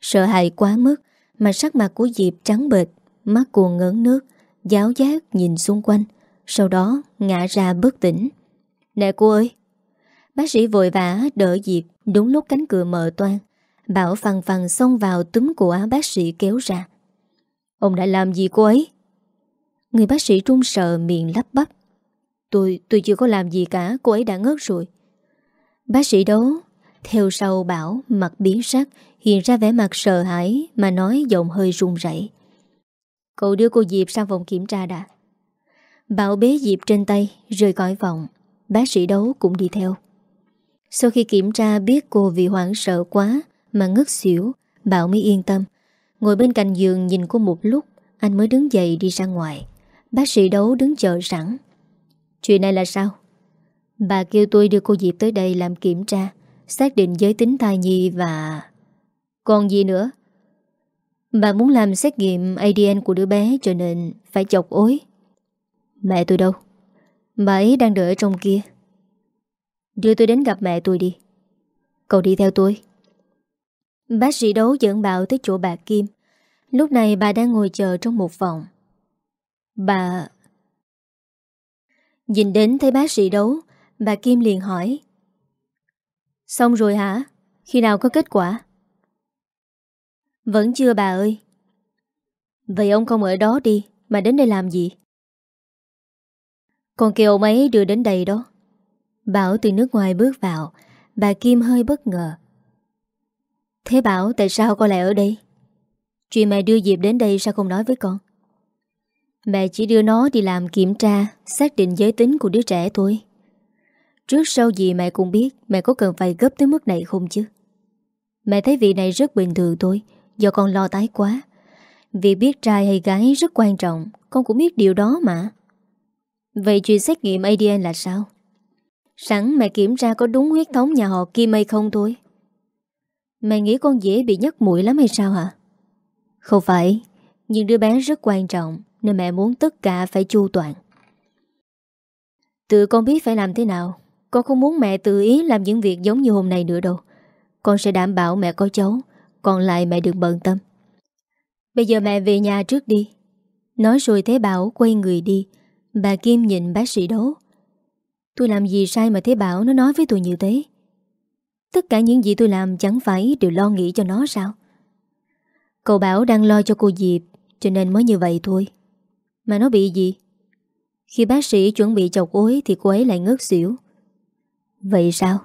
Sợ hãi quá mức Mà sắc mặt của Diệp trắng bệt Mắt cuồng ngấn nước Giáo giác nhìn xung quanh Sau đó ngã ra bất tỉnh. Nè cô ơi! Bác sĩ vội vã đỡ Diệp Đúng lúc cánh cửa mở toan Bảo phằn phằn xông vào túm của áo bác sĩ kéo ra. Ông đã làm gì cô ấy? Người bác sĩ trung sợ miệng lắp bắp. Tôi, tôi chưa có làm gì cả Cô ấy đã ngớt rồi. Bác sĩ đấu Theo sau bảo mặt biến sắc, Hiện ra vẻ mặt sợ hãi Mà nói giọng hơi run rẩy. Cậu đưa cô Diệp sang phòng kiểm tra đã. Bảo bế Diệp trên tay, Rời khỏi phòng. Bác sĩ đấu cũng đi theo. Sau khi kiểm tra biết cô vì hoảng sợ quá Mà ngất xỉu, Bảo mới yên tâm. Ngồi bên cạnh giường nhìn cô một lúc, Anh mới đứng dậy đi ra ngoài. Bác sĩ đấu đứng chờ sẵn. Chuyện này là sao? Bà kêu tôi đưa cô Diệp tới đây làm kiểm tra, Xác định giới tính thai nhi và... Còn gì nữa. Bà muốn làm xét nghiệm ADN của đứa bé Cho nên phải chọc ối. Mẹ tôi đâu? Bà ấy đang đợi ở trong kia. Đưa tôi đến gặp mẹ tôi đi. Cậu đi theo tôi. Bác sĩ đấu dẫn bảo tới chỗ bà Kim. Lúc này bà đang ngồi chờ trong một phòng. Bà... Nhìn đến thấy bác sĩ đấu Bà Kim liền hỏi Xong rồi hả? Khi nào có kết quả? Vẫn chưa bà ơi Vậy ông không ở đó đi, Mà đến đây làm gì? Con kêu ông ấy đưa đến đây đó Bảo từ nước ngoài bước vào, Bà Kim hơi bất ngờ Thế Bảo, tại sao con lại ở đây? Chuyện mẹ đưa Diệp đến đây sao không nói với con? Mẹ chỉ đưa nó đi làm kiểm tra, Xác định giới tính của đứa trẻ thôi Trước sau gì mẹ cũng biết Mẹ có cần phải gấp tới mức này không chứ Mẹ thấy việc này rất bình thường thôi Do con lo tái quá Việc biết trai hay gái rất quan trọng Con cũng biết điều đó mà Vậy chuyện xét nghiệm ADN là sao? Sẵn mẹ kiểm tra có đúng huyết thống nhà họ Kim hay không thôi mẹ nghĩ con dễ bị nhấc mũi lắm hay sao hả? Không phải, nhưng đứa bé rất quan trọng nên mẹ muốn tất cả phải chu toàn. Tự con biết phải làm thế nào. Con không muốn mẹ tự ý làm những việc giống như hôm nay nữa đâu. Con sẽ đảm bảo mẹ có cháu, còn lại mẹ đừng bận tâm. Bây giờ mẹ về nhà trước đi. Nói rồi Thế Bảo quay người đi. Bà Kim nhìn bác sĩ đấu. Tôi làm gì sai mà Thế Bảo nó nói với tôi như thế? Tất cả những gì tôi làm chẳng phải đều lo nghĩ cho nó sao? Cậu Bảo đang lo cho cô Diệp cho nên mới như vậy thôi. Mà nó bị gì? Khi bác sĩ chuẩn bị chọc ối thì cô ấy lại ngớt xỉu. Vậy sao?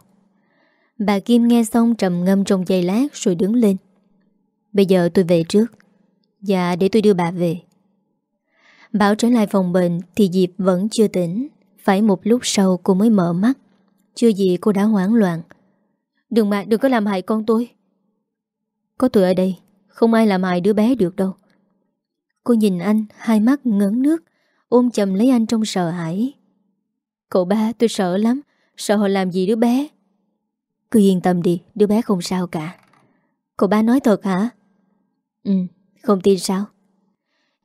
Bà Kim nghe xong trầm ngâm trong giây lát rồi đứng lên. Bây giờ tôi về trước. Dạ để tôi đưa bà về. Bảo trở lại phòng bệnh thì Diệp vẫn chưa tỉnh. Phải một lúc sau cô mới mở mắt. Chưa gì cô đã hoảng loạn. Đừng mà đừng có làm hại con tôi. Có tôi ở đây, không ai làm hại đứa bé được đâu. Cô nhìn anh, hai mắt ngấn nước, ôm chầm lấy anh trong sợ hãi. Cậu ba, tôi sợ lắm, sợ họ làm gì đứa bé. Cứ yên tâm đi, đứa bé không sao cả. Cậu ba nói thật hả? Ừ, không tin sao?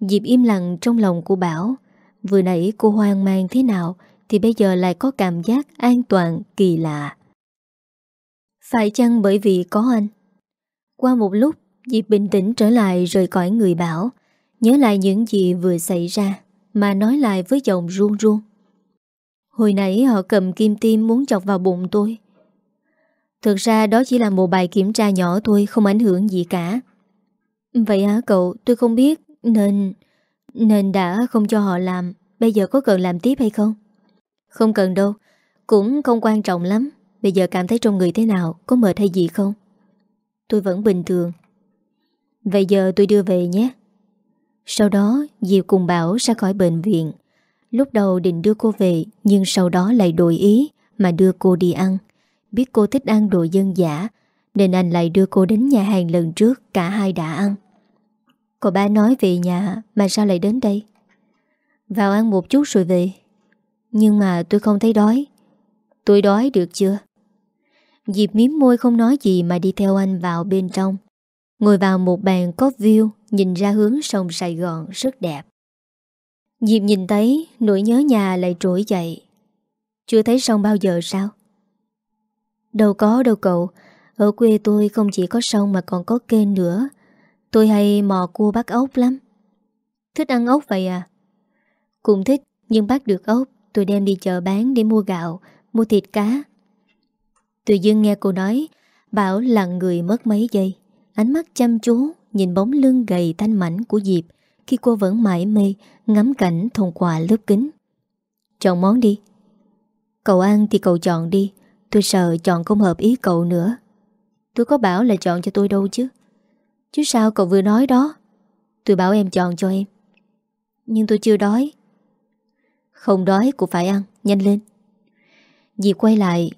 Diệp im lặng trong lòng của Bảo. Vừa nãy cô hoang mang thế nào thì bây giờ lại có cảm giác an toàn kỳ lạ. Phải chăng bởi vì có anh? Qua một lúc, Diệp bình tĩnh trở lại rời khỏi người Bảo, nhớ lại những gì vừa xảy ra, mà nói lại với giọng ruông ruông Hồi nãy họ cầm kim tim muốn chọc vào bụng tôi. Thực ra đó chỉ là một bài kiểm tra nhỏ thôi, không ảnh hưởng gì cả. Vậy hả cậu, tôi không biết, nên... Nên đã không cho họ làm, bây giờ có cần làm tiếp hay không? Không cần đâu, cũng không quan trọng lắm. Bây giờ cảm thấy trong người thế nào Có mệt hay gì không Tôi vẫn bình thường Vậy giờ tôi đưa về nhé Sau đó Diệp cùng Bảo ra khỏi bệnh viện Lúc đầu định đưa cô về Nhưng sau đó lại đổi ý Mà đưa cô đi ăn. Biết cô thích ăn đồ dân giả Nên anh lại đưa cô đến nhà hàng lần trước Cả hai đã ăn. Cô ba nói về nhà Mà sao lại đến đây? Vào ăn một chút rồi về. Nhưng mà tôi không thấy đói. Tôi đói được chưa? Diệp miếm môi không nói gì mà đi theo anh vào bên trong. Ngồi vào một bàn có view, nhìn ra hướng sông Sài Gòn rất đẹp. Diệp nhìn thấy, nỗi nhớ nhà lại trỗi dậy. Chưa thấy sông bao giờ sao? Đâu có đâu cậu, ở quê tôi không chỉ có sông mà còn có kênh nữa. Tôi hay mò cua bắt ốc lắm. Thích ăn ốc vậy à? Cũng thích, nhưng bắt được ốc, tôi đem đi chợ bán để mua gạo, mua thịt cá. Tự dưng nghe cô nói Bảo lặng người mất mấy giây Ánh mắt chăm chú Nhìn bóng lưng gầy thanh mảnh của Diệp khi cô vẫn mãi mê Ngắm cảnh thông qua lớp kính. Chọn món đi. Cậu ăn thì cậu chọn đi Tôi sợ chọn không hợp ý cậu nữa. Tôi có bảo là chọn cho tôi đâu chứ. Chứ sao cậu vừa nói đó? Tôi bảo em chọn cho em. Nhưng tôi chưa đói. Không đói cũng phải ăn Nhanh lên. Dì quay lại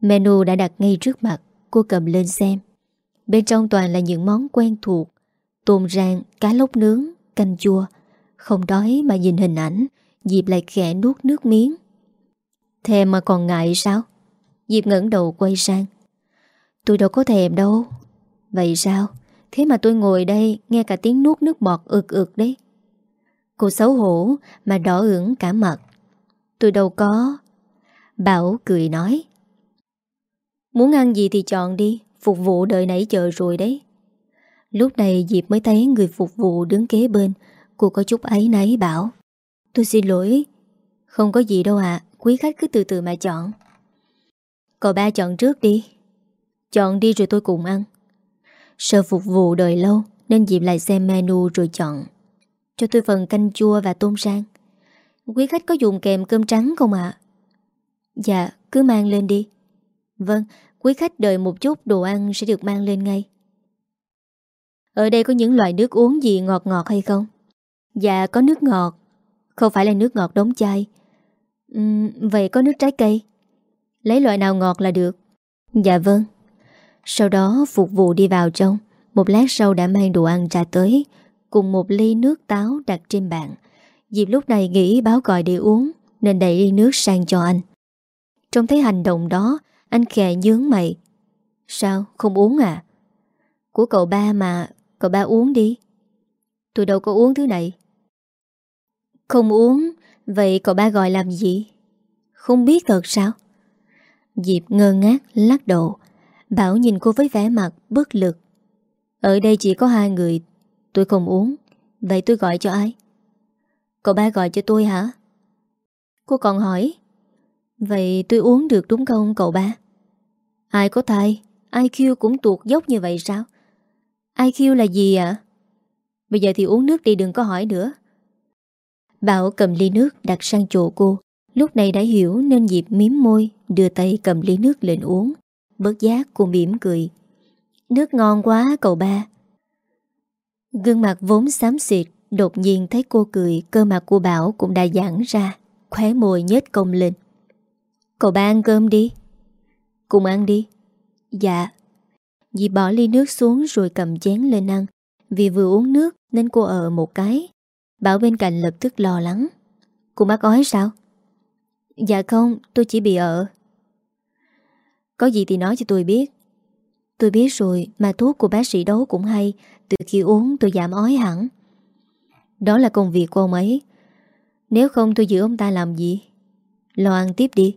Menu đã đặt ngay trước mặt Cô cầm lên xem. Bên trong toàn là những món quen thuộc Tôm rang, cá lóc nướng, canh chua. Không đói mà nhìn hình ảnh, Diệp lại khẽ nuốt nước miếng. Thèm mà còn ngại sao? Diệp ngẩng đầu quay sang. Tôi đâu có thèm đâu. Vậy sao? Thế mà tôi ngồi đây nghe cả tiếng nuốt nước bọt ực ực đấy. Cô xấu hổ mà đỏ ửng cả mặt. Tôi đâu có. Bảo cười nói. Muốn ăn gì thì chọn đi, Phục vụ đợi nãy chờ rồi đấy. Lúc này Diệp mới thấy người phục vụ đứng kế bên. Cô có chút ấy nấy bảo Tôi xin lỗi Không có gì đâu ạ Quý khách cứ từ từ mà chọn. Cậu ba chọn trước đi. Chọn đi rồi tôi cùng ăn. Sợ phục vụ đợi lâu Nên Diệp lại xem menu rồi chọn. Cho tôi phần canh chua và tôm rang. Quý khách có dùng kèm cơm trắng không ạ? Dạ, cứ mang lên đi. Vâng, quý khách đợi một chút đồ ăn sẽ được mang lên ngay. Ở đây có những loại nước uống gì ngọt ngọt hay không? Dạ có nước ngọt, không phải là nước ngọt đóng chai. Uhm, vậy có nước trái cây? Lấy loại nào ngọt là được. Dạ vâng. Sau đó phục vụ đi vào trong, một lát sau đã mang đồ ăn ra tới, cùng một ly nước táo đặt trên bàn. Diệp lúc này nghĩ báo gọi để uống, nên đẩy ly nước sang cho anh. Trong thấy hành động đó, anh khẽ nhướng mày Sao không uống à Của cậu ba mà Cậu ba uống đi. Tôi đâu có uống thứ này. Không uống, Vậy cậu ba gọi làm gì? Không biết thật sao? Diệp ngơ ngác, lắc đầu. Bảo nhìn cô với vẻ mặt bất lực. Ở đây chỉ có hai người, Tôi không uống. Vậy tôi gọi cho ai? Cậu ba gọi cho tôi hả? Cô còn hỏi. Vậy tôi uống được đúng không cậu ba? Ai có thai? IQ cũng tuột dốc như vậy sao? IQ là gì ạ? Bây giờ thì uống nước đi, đừng có hỏi nữa. Bảo cầm ly nước, đặt sang chỗ cô. Lúc này đã hiểu nên dịp miếm môi, Đưa tay cầm ly nước lên uống. Bớt giác, cô mỉm cười. Nước ngon quá, cậu ba. Gương mặt vốn xám xịt, Đột nhiên thấy cô cười, Cơ mặt của Bảo cũng đã giãn ra, Khóe môi nhếch công lên. Cậu ba ăn cơm đi. Cùng ăn đi. Dạ. Dì bỏ ly nước xuống rồi cầm chén lên ăn. Vì vừa uống nước nên cô ở một cái. Bảo bên cạnh lập tức lo lắng. Cô mắc ói sao? Dạ không, tôi chỉ bị ở. Có gì thì nói cho tôi biết. Tôi biết rồi Mà thuốc của bác sĩ đấu cũng hay. Từ khi uống tôi giảm ói hẳn. Đó là công việc của ông ấy. Nếu không tôi giữ ông ta làm gì? Lo ăn tiếp đi.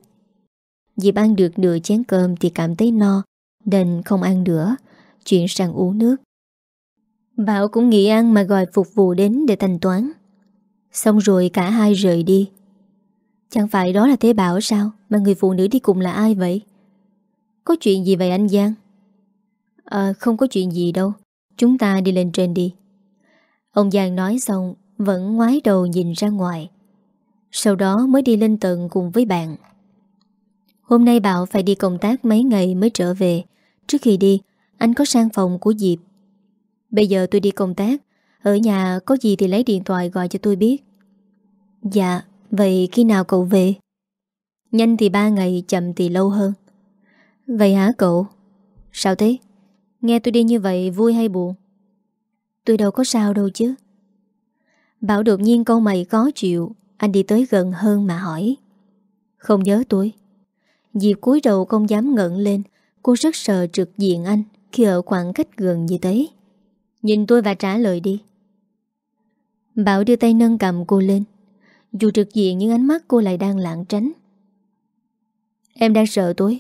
Dịp ăn được nửa chén cơm Thì cảm thấy no. Nên không ăn nữa. Chuyển sang uống nước. Bảo cũng nghỉ ăn mà gọi phục vụ đến để thanh toán. Xong rồi cả hai rời đi. Chẳng phải đó là Thế Bảo sao? Mà người phụ nữ đi cùng là ai vậy? Có chuyện gì vậy anh Giang? À không có chuyện gì đâu. Chúng ta đi lên trên đi. Ông Giang nói xong, Vẫn ngoái đầu nhìn ra ngoài. Sau đó mới đi lên tầng cùng với bạn. Hôm nay Bảo phải đi công tác mấy ngày mới trở về. Trước khi đi, Anh có sang phòng của Diệp. Bây giờ tôi đi công tác. Ở nhà có gì thì lấy điện thoại gọi cho tôi biết. Dạ Vậy khi nào cậu về? Nhanh thì ba ngày, chậm thì lâu hơn. Vậy hả cậu? Sao thế? Nghe tôi đi như vậy vui hay buồn? Tôi đâu có sao đâu chứ. Bảo đột nhiên câu mày khó chịu, Anh đi tới gần hơn mà hỏi. Không nhớ tôi. Diệp cúi đầu không dám ngẩng lên Cô rất sợ trực diện anh Khi ở khoảng cách gần như thế. Nhìn tôi và trả lời đi. Bảo đưa tay nâng cầm cô lên. Dù trực diện nhưng ánh mắt cô lại đang lạng tránh. Em đang sợ tôi.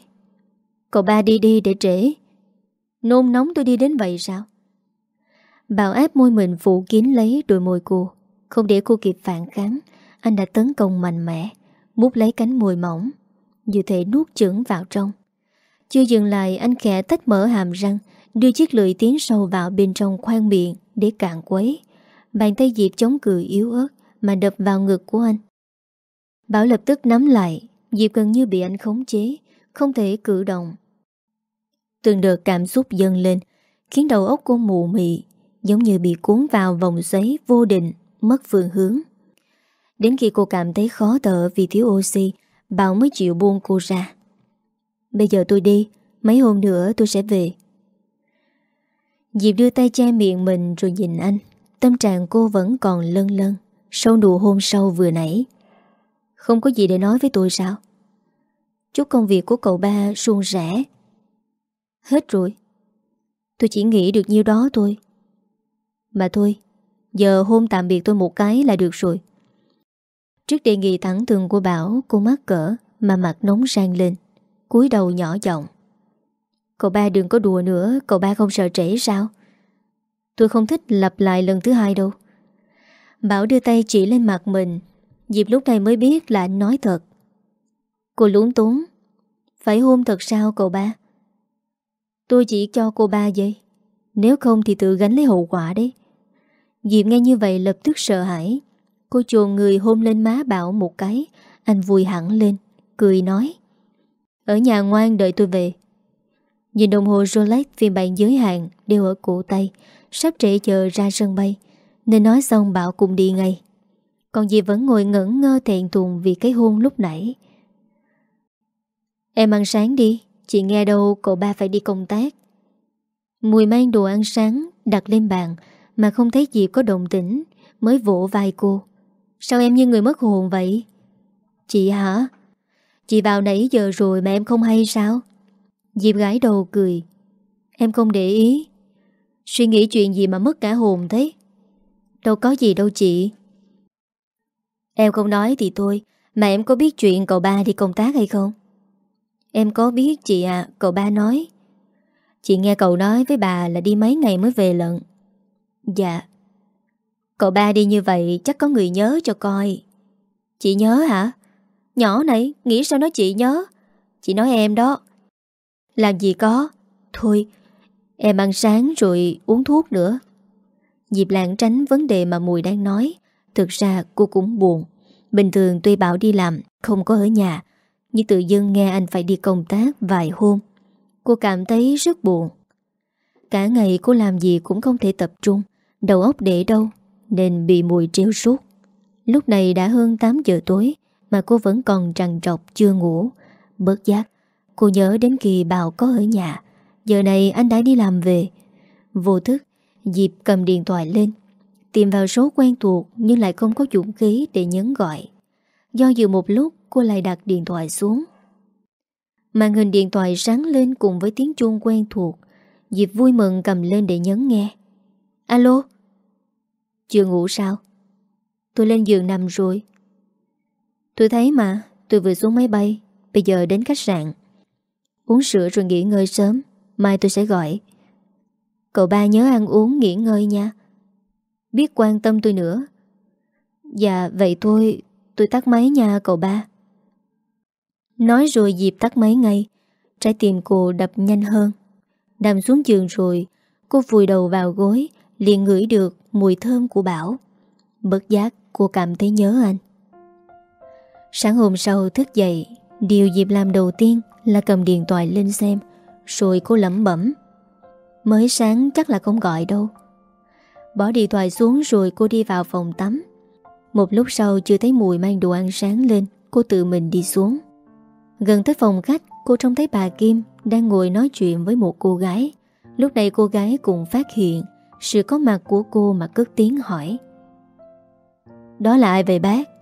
Cậu ba đi đi để trễ. Nôn nóng tôi đi đến vậy sao? Bảo ép môi mình phủ kín lấy đôi môi cô. Không để cô kịp phản kháng, Anh đã tấn công mạnh mẽ, Mút lấy cánh môi mỏng. Như thể nuốt chửng vào trong. Chưa dừng lại, anh khẽ tách mở hàm răng, Đưa chiếc lưỡi tiến sâu vào bên trong khoang miệng Để cạn quấy. Bàn tay Diệp chống cười yếu ớt Mà đập vào ngực của anh. Bảo lập tức nắm lại, Diệp gần như bị anh khống chế, Không thể cử động. Từng đợt cảm xúc dâng lên, Khiến đầu óc cô mù mị, Giống như bị cuốn vào vòng xoáy vô định, Mất phương hướng. Đến khi cô cảm thấy khó thở vì thiếu oxy, Bảo mới chịu buông cô ra. Bây giờ tôi đi, Mấy hôm nữa tôi sẽ về. Diệp đưa tay che miệng mình rồi nhìn anh. Tâm trạng cô vẫn còn lân lân Sau nụ hôn sâu vừa nãy. Không có gì để nói với tôi sao? Chút công việc của cậu ba suôn rẻ Hết rồi. Tôi chỉ nghĩ được nhiêu đó thôi. Mà thôi, Giờ hôn tạm biệt tôi một cái là được rồi. Trước đề nghị thẳng thường của Bảo, Cô mắc cỡ Mà mặt nóng rang lên cúi đầu nhỏ giọng. Cậu ba đừng có đùa nữa, Cậu ba không sợ trễ sao? Tôi không thích lặp lại lần thứ hai đâu. Bảo đưa tay chỉ lên mặt mình, Diệp lúc này mới biết là anh nói thật. Cô lúng túng Phải hôn thật sao cậu ba? Tôi chỉ cho cô ba giây Nếu không thì tự gánh lấy hậu quả đấy. Diệp nghe như vậy lập tức sợ hãi. Cô chuồn người hôn lên má Bảo một cái, Anh vui hẳn lên, Cười nói ở nhà ngoan đợi tôi về. Nhìn đồng hồ Rolex phiên bản giới hạn Đều ở cổ tay, Sắp trễ chờ ra sân bay, Nên nói xong Bảo cùng đi ngay. Còn dì vẫn ngồi ngẩn ngơ thẹn thùng Vì cái hôn lúc nãy. Em ăn sáng đi, Chị nghe đâu cậu ba phải đi công tác. Mùi mang đồ ăn sáng Đặt lên bàn Mà không thấy dì có động tĩnh, Mới vỗ vai cô. Sao em như người mất hồn vậy? Chị hả? Chị vào nãy giờ rồi mà em không hay sao? Diệp gái đầu cười. Em không để ý. Suy nghĩ chuyện gì mà mất cả hồn thế? Đâu có gì đâu chị. Em không nói thì thôi, Mà em có biết chuyện cậu ba đi công tác hay không? Em có biết chị à Cậu ba nói. Chị nghe cậu nói với bà là đi mấy ngày mới về lận. Dạ. Cậu ba đi như vậy chắc có người nhớ cho coi. Chị nhớ hả? Nhỏ này, nghĩ sao nói chị nhớ? Chị nói em đó. Làm gì có. Thôi, em ăn sáng rồi uống thuốc nữa. Diệp lạng tránh vấn đề mà Mùi đang nói. Thực ra cô cũng buồn. Bình thường tuy bảo đi làm Không có ở nhà. Nhưng tự dưng nghe anh phải đi công tác vài hôm. Cô cảm thấy rất buồn. Cả ngày cô làm gì cũng không thể tập trung. Đầu óc để đâu, Nên bị mùi treo suốt. Lúc này đã hơn 8 giờ tối. Mà cô vẫn còn trằn trọc chưa ngủ. Bớt giác, Cô nhớ đến kỳ Bảo có ở nhà. Giờ này anh đã đi làm về. Vô thức, Diệp cầm điện thoại lên. Tìm vào số quen thuộc Nhưng lại không có dũng khí để nhấn gọi. Do dự một lúc, cô lại đặt điện thoại xuống. Màn hình điện thoại sáng lên cùng với tiếng chuông quen thuộc. Diệp vui mừng cầm lên để nhấn nghe. Alo? Chưa ngủ sao? Tôi lên giường nằm rồi. Tôi thấy mà, Tôi vừa xuống máy bay, Bây giờ đến khách sạn. Uống sữa rồi nghỉ ngơi sớm, Mai tôi sẽ gọi. Cậu ba nhớ ăn uống, nghỉ ngơi nha. Biết quan tâm tôi nữa. Dạ vậy thôi, Tôi tắt máy nha cậu ba. Nói rồi dịp tắt máy ngay, Trái tim cô đập nhanh hơn. Nằm xuống giường rồi, Cô vùi đầu vào gối, liền ngửi được mùi thơm của Bảo Bất giác cô cảm thấy nhớ anh. Sáng hôm sau thức dậy, Điều dịp làm đầu tiên là cầm điện thoại lên xem, Rồi cô lẩm bẩm. Mới sáng chắc là không gọi đâu. Bỏ điện thoại xuống rồi cô đi vào phòng tắm. Một lúc sau chưa thấy mùi mang đồ ăn sáng lên, Cô tự mình đi xuống. Gần tới phòng khách, Cô trông thấy bà Kim Đang ngồi nói chuyện với một cô gái. Lúc này cô gái cũng phát hiện Sự có mặt của cô mà cất tiếng hỏi. Đó là ai vậy bác?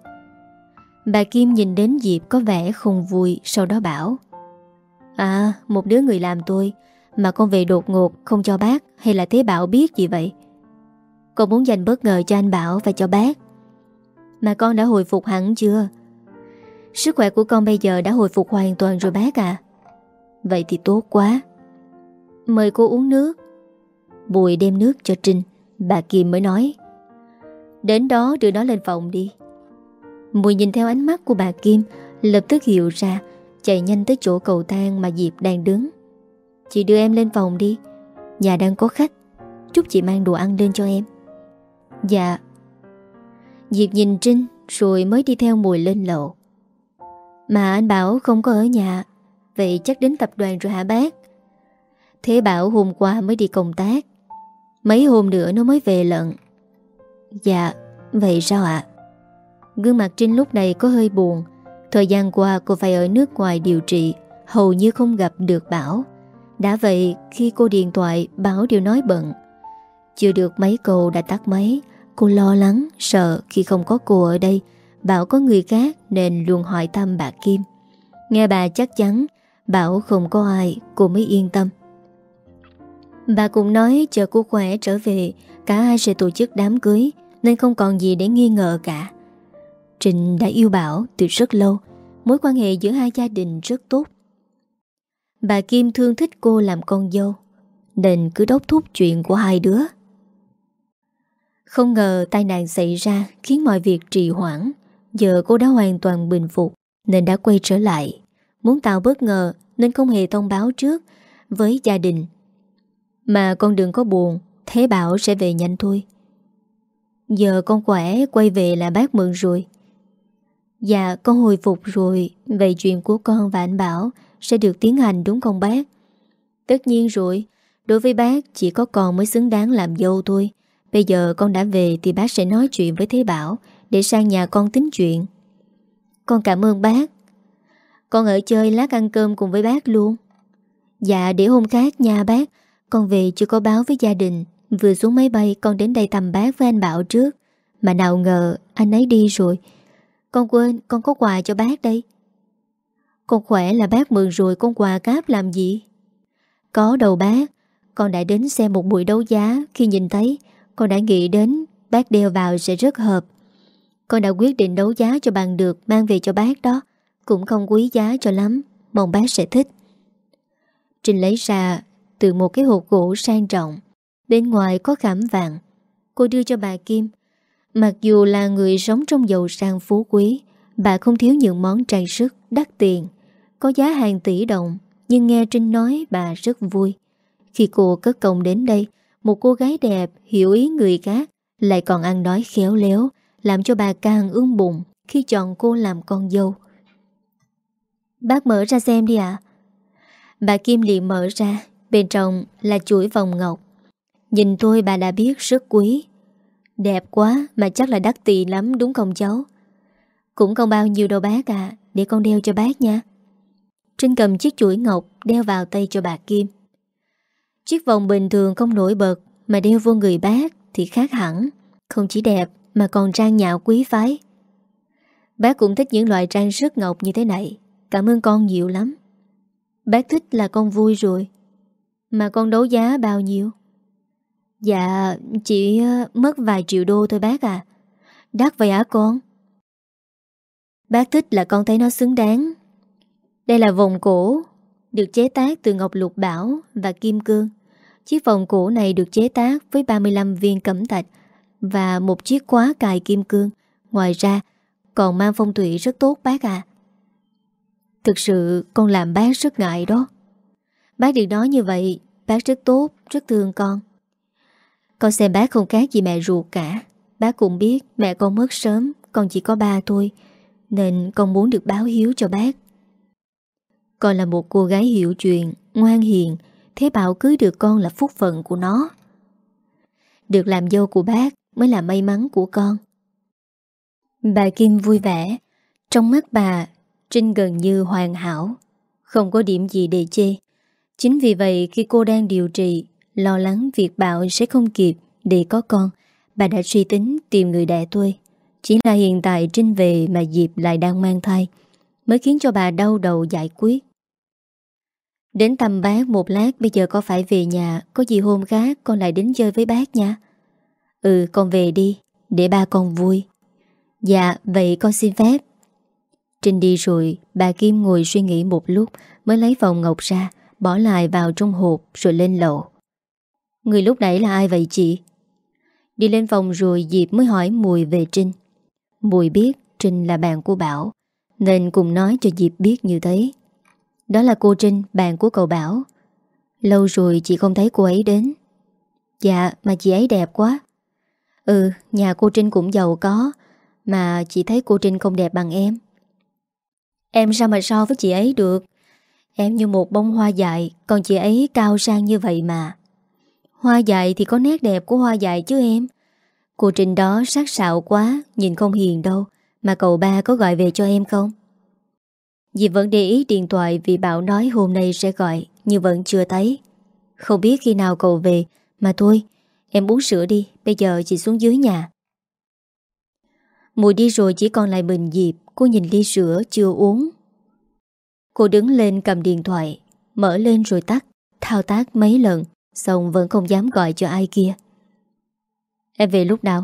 Bà Kim nhìn đến Diệp có vẻ không vui, Sau đó bảo À một đứa người làm tôi, Mà con về đột ngột không cho bác, Hay là thế Bảo biết gì vậy? Con muốn dành bất ngờ cho anh Bảo và cho bác. Mà con đã hồi phục hẳn chưa? Sức khỏe của con bây giờ đã hồi phục hoàn toàn rồi bác à. Vậy thì tốt quá. Mời cô uống nước. Bùi đem nước cho Trinh, Bà Kim mới nói, Đến đó đưa nó lên phòng đi. Mùi nhìn theo ánh mắt của bà Kim, Lập tức hiểu ra, Chạy nhanh tới chỗ cầu thang mà Diệp đang đứng. Chị đưa em lên phòng đi, Nhà đang có khách, Chúc chị mang đồ ăn lên cho em. Dạ. Diệp nhìn Trinh Rồi mới đi theo mùi lên lầu. Mà anh bảo không có ở nhà, Vậy chắc đến tập đoàn rồi hả bác? Thế bảo hôm qua mới đi công tác, Mấy hôm nữa nó mới về lận. Dạ Vậy sao ạ? Gương mặt Trinh lúc này có hơi buồn. Thời gian qua, cô phải ở nước ngoài điều trị, Hầu như không gặp được Bảo. Đã vậy, khi cô điện thoại, Bảo đều nói bận. Chưa được mấy câu đã tắt máy. Cô lo lắng, sợ khi không có cô ở đây, Bảo có người khác nên luôn hỏi thăm bà Kim. Nghe bà chắc chắn, Bảo không có ai, Cô mới yên tâm. Bà cũng nói chờ cô khỏe trở về, Cả hai sẽ tổ chức đám cưới, Nên không còn gì để nghi ngờ cả. Trinh đã yêu Bảo từ rất lâu. Mối quan hệ giữa hai gia đình rất tốt. Bà Kim thương thích cô làm con dâu, Nên cứ đốc thúc chuyện của hai đứa. Không ngờ tai nạn xảy ra Khiến mọi việc trì hoãn. Giờ cô đã hoàn toàn bình phục, Nên đã quay trở lại. Muốn tạo bất ngờ, Nên không hề thông báo trước Với gia đình. Mà con đừng có buồn, Thế Bảo sẽ về nhanh thôi. Giờ con khỏe, Quay về là bác mừng rồi. Dạ con hồi phục rồi. Vậy chuyện của con và anh Bảo Sẽ được tiến hành đúng không bác? Tất nhiên rồi. Đối với bác, chỉ có con mới xứng đáng làm dâu thôi. Bây giờ con đã về Thì bác sẽ nói chuyện với Thế Bảo Để sang nhà con tính chuyện. Con cảm ơn bác. Con ở chơi lát ăn cơm cùng với bác luôn. Dạ để hôm khác nha bác. Con về chưa có báo với gia đình. Vừa xuống máy bay, con đến đây tầm bác với anh Bảo trước. Mà nào ngờ, anh ấy đi rồi con quên, con có quà cho bác đây. Con khỏe là bác mừng rồi, Con quà cáp làm gì? Có đầu bác, Con đã đến xem một buổi đấu giá. Khi nhìn thấy, Con đã nghĩ đến bác đeo vào sẽ rất hợp. Con đã quyết định đấu giá cho bằng được, Mang về cho bác đó. Cũng không quý giá cho lắm, Mong bác sẽ thích. Trinh lấy ra từ một cái hộp gỗ sang trọng. Bên ngoài có khảm vàng. Cô đưa cho bà Kim. Mặc dù là người sống trong giàu sang phú quý, Bà không thiếu những món trang sức đắt tiền, Có giá hàng tỷ đồng, Nhưng nghe Trinh nói bà rất vui. Khi cô cất công đến đây, Một cô gái đẹp, hiểu ý người khác, Lại còn ăn nói khéo léo, Làm cho bà càng ương bụng Khi chọn cô làm con dâu. Bác mở ra xem đi ạ. Bà Kim liền mở ra, Bên trong là chuỗi vòng ngọc. Nhìn tôi, bà đã biết rất quý. Đẹp quá, mà chắc là đắt tiền lắm, đúng không cháu? Cũng không bao nhiêu đâu bác à Để con đeo cho bác nha. Trinh cầm chiếc chuỗi ngọc, Đeo vào tay cho bà Kim. Chiếc vòng bình thường không nổi bật, Mà đeo vô người bác Thì khác hẳn. Không chỉ đẹp, mà còn trang nhạo quý phái. Bác cũng thích những loại trang sức ngọc như thế này, Cảm ơn con nhiều lắm. Bác thích là con vui rồi. Mà con đấu giá bao nhiêu? Dạ chỉ ờ, mất vài triệu đô thôi bác à Đắt vậy hả con? Bác thích là con thấy nó xứng đáng. Đây là vòng cổ Được chế tác từ ngọc lục bảo Và kim cương. Chiếc vòng cổ này được chế tác với 35 viên cẩm thạch Và một chiếc khóa cài kim cương. Ngoài ra Còn mang phong thủy rất tốt bác à Thực sự con làm bác rất ngại đó. Bác đừng nói như vậy Bác rất tốt, rất thương con. Con xem bác không khác gì mẹ ruột cả. Bác cũng biết mẹ con mất sớm, Con chỉ có ba thôi, Nên con muốn được báo hiếu cho bác. Con là một cô gái hiểu chuyện, Ngoan hiền, Thế bảo cưới được con là phúc phận của nó. Được làm dâu của bác Mới là may mắn của con. Bà Kim vui vẻ. Trong mắt bà, Trinh gần như hoàn hảo, Không có điểm gì để chê. Chính vì vậy khi cô đang điều trị Lo lắng việc Bảo sẽ không kịp Để có con Bà đã suy tính tìm người đẻ tôi. Chỉ là hiện tại Trinh về mà Diệp lại đang mang thai Mới khiến cho bà đau đầu giải quyết. Đến tầm bác một lát Bây giờ có phải về nhà Có gì hôm khác con lại đến chơi với bác nha. Ừ con về đi Để ba con vui. Dạ vậy con xin phép. Trinh đi rồi, bà Kim ngồi suy nghĩ một lúc mới lấy vòng ngọc ra, bỏ lại vào trong hộp rồi lên lầu. Người lúc nãy là ai vậy chị? Đi lên phòng rồi Diệp mới hỏi Mùi về Trinh. Mùi biết Trinh là bạn của Bảo, nên cùng nói cho Diệp biết như thế. Đó là cô Trinh, bạn của cậu Bảo. Lâu rồi chị không thấy cô ấy đến. Dạ, mà chị ấy đẹp quá. Ừ, nhà cô Trinh cũng giàu có, mà chị thấy cô Trinh không đẹp bằng em. Em sao mà so với chị ấy được Em như một bông hoa dại Còn chị ấy cao sang như vậy mà Hoa dại thì có nét đẹp của hoa dại chứ em? Cô Trinh đó sắc sạo quá, Nhìn không hiền đâu. Mà cậu ba có gọi về cho em không? Dì vẫn để ý điện thoại Vì Bảo nói hôm nay sẽ gọi, Nhưng vẫn chưa thấy. Không biết khi nào cậu về, Mà thôi, em uống sữa đi, Bây giờ chị xuống dưới nhà. Mùi đi rồi chỉ còn lại bình dịp, Cô nhìn ly sữa chưa uống. Cô đứng lên cầm điện thoại, Mở lên rồi tắt, Thao tác mấy lần. Xong vẫn không dám gọi cho ai kia. Em về lúc nào?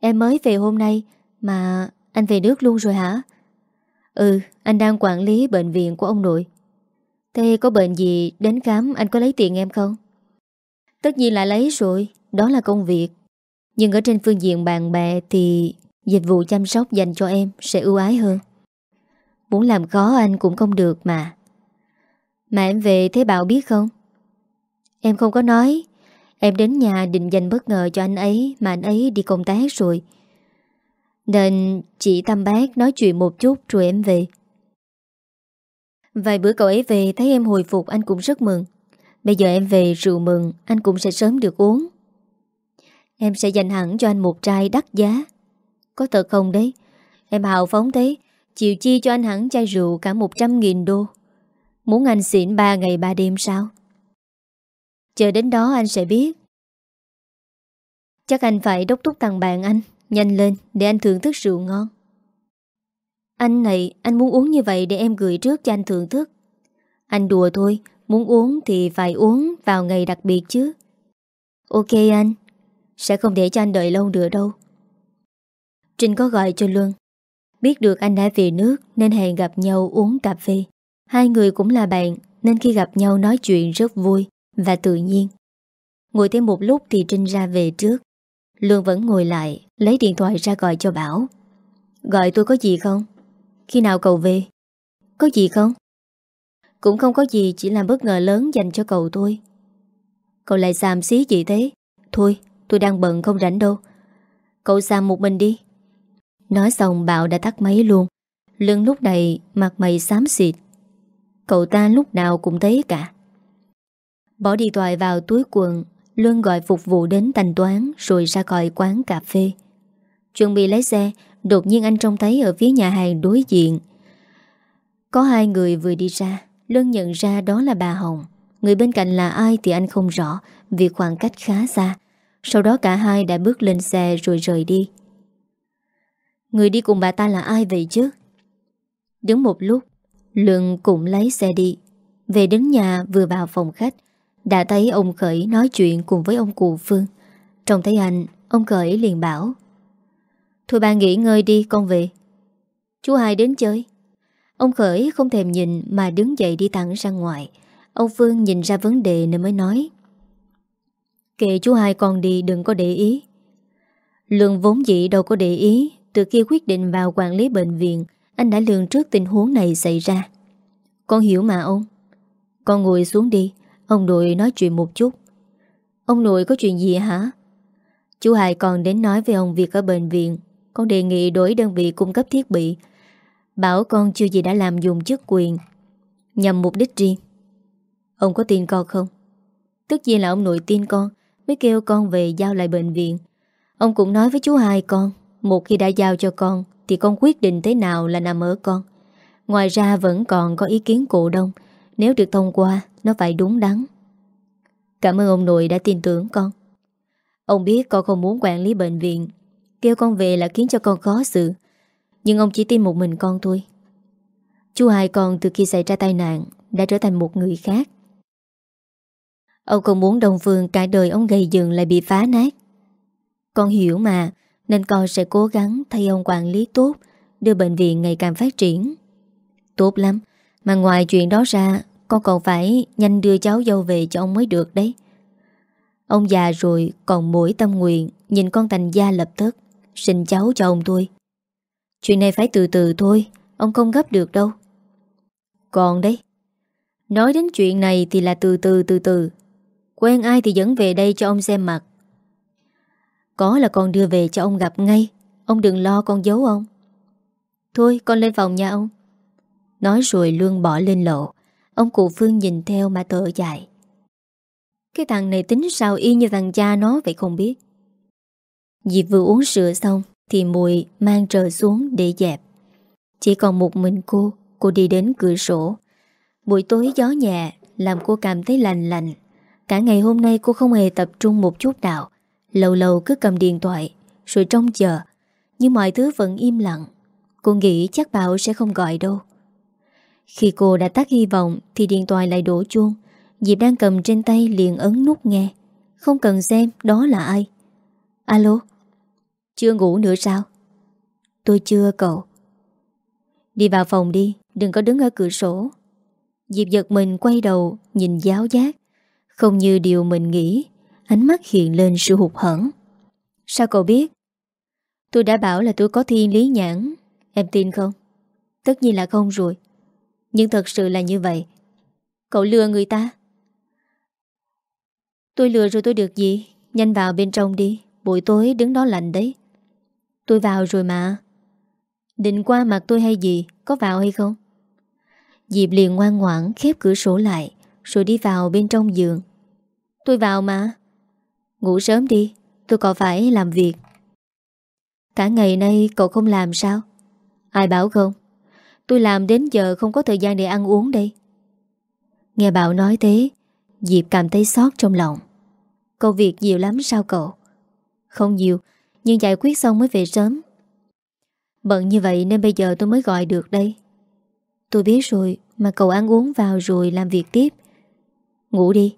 Em mới về hôm nay Mà anh về nước luôn rồi hả? Ừ anh đang quản lý bệnh viện của ông nội. Thế có bệnh gì đến khám anh có lấy tiền em không? Tất nhiên là lấy rồi, Đó là công việc. Nhưng ở trên phương diện bạn bè thì Dịch vụ chăm sóc dành cho em Sẽ ưu ái hơn. Muốn làm khó anh cũng không được mà. Mà em về thế Bảo biết không? Em không có nói. Em đến nhà định dành bất ngờ cho anh ấy Mà anh ấy đi công tác rồi. Nên chị Tâm Bác nói chuyện một chút rồi em về. Vài bữa cậu ấy về thấy em hồi phục anh cũng rất mừng. Bây giờ em về rượu mừng, Anh cũng sẽ sớm được uống. Em sẽ dành hẳn cho anh một chai đắt giá. Có thật không đấy? Em hào phóng thế Chịu chi cho anh hẳn chai rượu cả 100.000 đô. Muốn anh xỉn 3 ngày 3 đêm sao? Chờ đến đó anh sẽ biết. Chắc anh phải đốc thúc thằng bạn anh, Nhanh lên để anh thưởng thức rượu ngon. Anh này, Anh muốn uống như vậy để em gửi trước cho anh thưởng thức. Anh đùa thôi, Muốn uống thì phải uống vào ngày đặc biệt chứ. Ok anh, Sẽ không để cho anh đợi lâu nữa đâu. Trinh có gọi cho Luân. Biết được anh đã về nước Nên hẹn gặp nhau uống cà phê. Hai người cũng là bạn Nên khi gặp nhau nói chuyện rất vui. Và tự nhiên. Ngồi thêm một lúc thì Trinh ra về trước. Lương vẫn ngồi lại, Lấy điện thoại ra gọi cho Bảo. Gọi tôi có gì không? Khi nào cậu về? Có gì không? Cũng không có gì, chỉ là bất ngờ lớn dành cho cậu tôi Cậu lại xàm xí gì thế? Thôi, tôi đang bận không rảnh đâu. Cậu xàm một mình đi. Nói xong, Bảo đã tắt máy luôn. Lương lúc này mặt mày xám xịt. Cậu ta lúc nào cũng thấy cả. Bỏ điện thoại vào túi quần, Luân gọi phục vụ đến thanh toán Rồi ra khỏi quán cà phê. Chuẩn bị lấy xe, Đột nhiên anh trông thấy ở phía nhà hàng đối diện. Có hai người vừa đi ra, Luân nhận ra đó là bà Hồng. Người bên cạnh là ai thì anh không rõ, Vì khoảng cách khá xa. Sau đó cả hai đã bước lên xe rồi rời đi. Người đi cùng bà ta là ai vậy chứ? Đứng một lúc, Luân cũng lấy xe đi. Về đến nhà, vừa vào phòng khách đã thấy ông Khởi nói chuyện cùng với ông cụ Phương. Trông thấy anh, Ông Khởi liền bảo, Thôi bà nghỉ ngơi đi, con về. Chú hai đến chơi. Ông Khởi không thèm nhìn Mà đứng dậy đi thẳng ra ngoài. Ông Phương nhìn ra vấn đề nên mới nói, Kệ chú hai con đi, đừng có để ý. Lương vốn dĩ đâu có để ý, Từ khi quyết định vào quản lý bệnh viện, Anh đã lường trước tình huống này xảy ra. Con hiểu mà ông. Con ngồi xuống đi Ông nội nói chuyện một chút. Ông nội có chuyện gì hả? Chú Hải còn đến nói với ông việc ở bệnh viện. Con đề nghị đổi đơn vị cung cấp thiết bị. Bảo con chưa gì đã làm dùng chức quyền. Nhằm mục đích riêng. Ông có tin con không? Tất nhiên là ông nội tin con, Mới kêu con về giao lại bệnh viện. Ông cũng nói với chú hai con, Một khi đã giao cho con, Thì con quyết định thế nào là nằm ở con. Ngoài ra vẫn còn có ý kiến cổ đông. Nếu được thông qua nó phải đúng đắn. Cảm ơn ông nội đã tin tưởng con. Ông biết con không muốn quản lý bệnh viện. Kêu con về là khiến cho con khó xử. Nhưng ông chỉ tin một mình con thôi. Chú hai con từ khi xảy ra tai nạn Đã trở thành một người khác. Ông không muốn đồng Phương cả đời ông gây dựng lại bị phá nát. Con hiểu mà, Nên con sẽ cố gắng thay ông quản lý tốt, Đưa bệnh viện ngày càng phát triển. Tốt lắm, Mà ngoài chuyện đó ra con còn phải nhanh đưa cháu dâu về cho ông mới được đấy. Ông già rồi còn mỗi tâm nguyện Nhìn con thành gia lập tức, Sinh cháu cho ông thôi. Chuyện này phải từ từ thôi, Ông không gấp được đâu. Còn đấy, Nói đến chuyện này thì là từ từ từ từ. Quen ai thì dẫn về đây cho ông xem mặt. Có là con đưa về cho ông gặp ngay, Ông đừng lo con giấu ông. Thôi, con lên phòng nha ông. Nói rồi Lương bỏ lên lộ Ông cụ Phương nhìn theo mà thở dài. Cái thằng này tính sao y như thằng cha nó vậy không biết. Diệp vừa uống sữa xong Thì mùi mang trời xuống để dẹp. Chỉ còn một mình cô Cô đi đến cửa sổ. Buổi tối gió nhẹ, Làm cô cảm thấy lành lạnh Cả ngày hôm nay cô không hề tập trung một chút nào. Lâu lâu cứ cầm điện thoại, Rồi trông chờ. Nhưng mọi thứ vẫn im lặng. Cô nghĩ chắc Bảo sẽ không gọi đâu. Khi cô đã tắt hy vọng, Thì điện thoại lại đổ chuông. Diệp đang cầm trên tay liền ấn nút nghe. Không cần xem, đó là ai? Alo? Chưa ngủ nữa sao? Tôi chưa, cậu. Đi vào phòng đi, Đừng có đứng ở cửa sổ. Diệp giật mình quay đầu, Nhìn giáo giác. Không như điều mình nghĩ, Ánh mắt hiện lên sự hụt hẳn. Sao cậu biết? Tôi đã bảo là tôi có thiên lý nhãn. Em tin không? Tất nhiên là không rồi. Nhưng thật sự là như vậy. Cậu lừa người ta. Tôi lừa rồi tôi được gì? Nhanh vào bên trong đi. Buổi tối đứng đó lạnh đấy. Tôi vào rồi mà. Định qua mặt tôi hay gì? Có vào hay không? Diệp liền ngoan ngoãn khép cửa sổ lại, rồi đi vào bên trong giường. Tôi vào mà. Ngủ sớm đi, Tôi còn phải làm việc? Cả ngày nay cậu không làm sao? Ai bảo không? Tôi làm đến giờ không có thời gian để ăn uống đây. Nghe Bảo nói thế, Diệp cảm thấy xót trong lòng. Công việc nhiều lắm sao cậu? Không nhiều, Nhưng giải quyết xong mới về sớm. Bận như vậy nên bây giờ tôi mới gọi được đây. Tôi biết rồi, Mà cậu ăn uống vào rồi làm việc tiếp. Ngủ đi.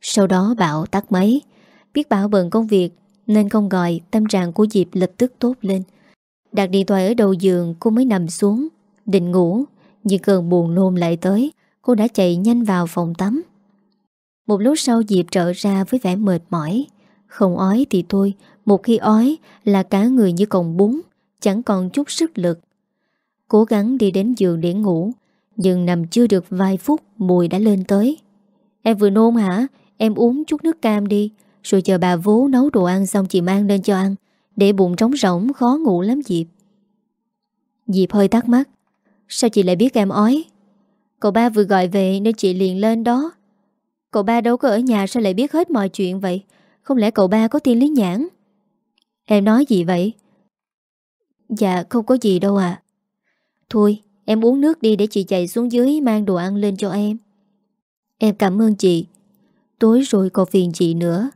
Sau đó Bảo tắt máy. Biết Bảo bận công việc, Nên không gọi, tâm trạng của Diệp lập tức tốt lên. Đặt điện thoại ở đầu giường, Cô mới nằm xuống. Định ngủ Nhưng cơn buồn nôn lại tới, Cô đã chạy nhanh vào phòng tắm. Một lúc sau Diệp trở ra với vẻ mệt mỏi. Không ói thì thôi, Một khi ói là cả người như còng bún Chẳng còn chút sức lực. Cố gắng đi đến giường để ngủ, Nhưng nằm chưa được vài phút, Mùi đã lên tới. Em vừa nôn hả? Em uống chút nước cam đi, Rồi chờ bà vú nấu đồ ăn xong chị mang lên cho ăn, Để bụng trống rỗng, khó ngủ lắm Diệp. Diệp hơi tắt mắt Sao chị lại biết em ói? Cậu ba vừa gọi về nên chị liền lên đó. Cậu ba đâu có ở nhà sao lại biết hết mọi chuyện vậy? Không lẽ cậu ba có tiên lý nhãn? Em nói gì vậy? Dạ không có gì đâu à Thôi, em uống nước đi để chị chạy xuống dưới Mang đồ ăn lên cho em. Em cảm ơn chị. Tối rồi còn phiền chị nữa.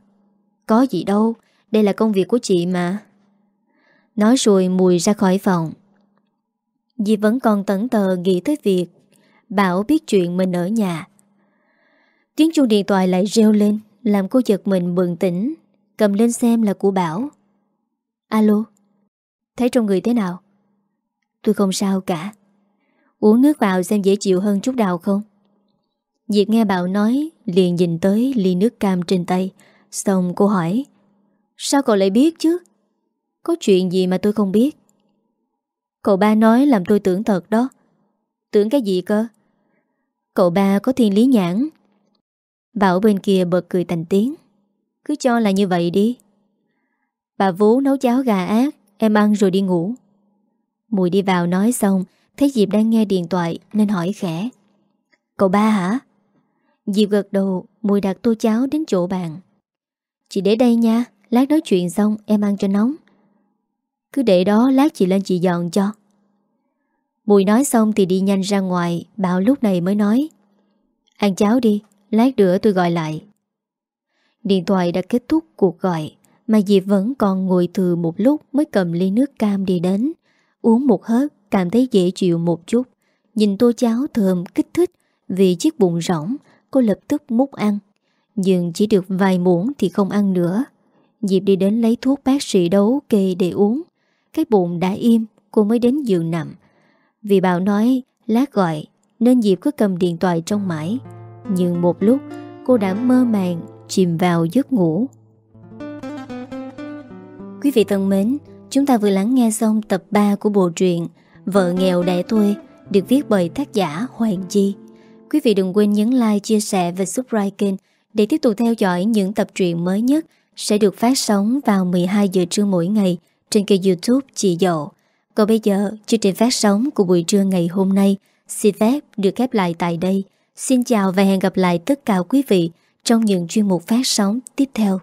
Có gì đâu, Đây là công việc của chị mà. Nói rồi mùi ra khỏi phòng. Dì vẫn còn tẩn tờ nghĩ tới việc Bảo biết chuyện mình ở nhà. Tiếng chuông điện thoại lại reo lên, Làm cô giật mình bừng tỉnh, Cầm lên xem là của Bảo. Alo, Thấy trong người thế nào? Tôi không sao cả. Uống nước vào xem dễ chịu hơn chút nào không? Diệp nghe Bảo nói, Liền nhìn tới ly nước cam trên tay, Xong cô hỏi, Sao cậu lại biết chứ? Có chuyện gì mà tôi không biết? Cậu ba nói làm tôi tưởng thật đó. Tưởng cái gì cơ? Cậu ba có thiên lý nhãn. Bảo bên kia bật cười thành tiếng. Cứ cho là như vậy đi. Bà Vú nấu cháo gà ác, Em ăn rồi đi ngủ. Mùi đi vào nói xong, Thấy Diệp đang nghe điện thoại nên hỏi khẽ. Cậu ba hả? Diệp gật đầu, Mùi đặt tô cháo đến chỗ bàn Chị để đây nha, Lát nói chuyện xong em ăn cho nóng. Cứ để đó lát chị lên chị dọn cho. Mùi nói xong thì đi nhanh ra ngoài, Bảo lúc này mới nói. Ăn cháo đi, Lát nữa tôi gọi lại. Điện thoại đã kết thúc cuộc gọi, Mà Diệp vẫn còn ngồi thừa một lúc Mới cầm ly nước cam đi đến. Uống một hớp, cảm thấy dễ chịu một chút. Nhìn tô cháo thơm kích thích, Vì chiếc bụng rỗng, Cô lập tức múc ăn. Nhưng chỉ được vài muỗng thì không ăn nữa. Diệp đi đến lấy thuốc bác sĩ đấu kê để uống. Cái bụng đã im Cô mới đến giường nằm. Vì bảo nói lát gọi Nên Diệp cứ cầm điện thoại trong mãi. Nhưng một lúc cô đã mơ màng Chìm vào giấc ngủ. Quý vị thân mến Chúng ta vừa lắng nghe xong tập 3 của bộ truyện Vợ nghèo đẻ tôi Được viết bởi tác giả Hoàng di Quý vị đừng quên nhấn like, chia sẻ và subscribe kênh Để tiếp tục theo dõi những tập truyện mới nhất Sẽ được phát sóng vào 12 giờ trưa mỗi ngày. Trên kênh youtube Chị Dậu. Còn bây giờ, chương trình phát sóng của buổi trưa ngày hôm nay Xin phép được khép lại tại đây. Xin chào và hẹn gặp lại tất cả quý vị Trong những chuyên mục phát sóng tiếp theo.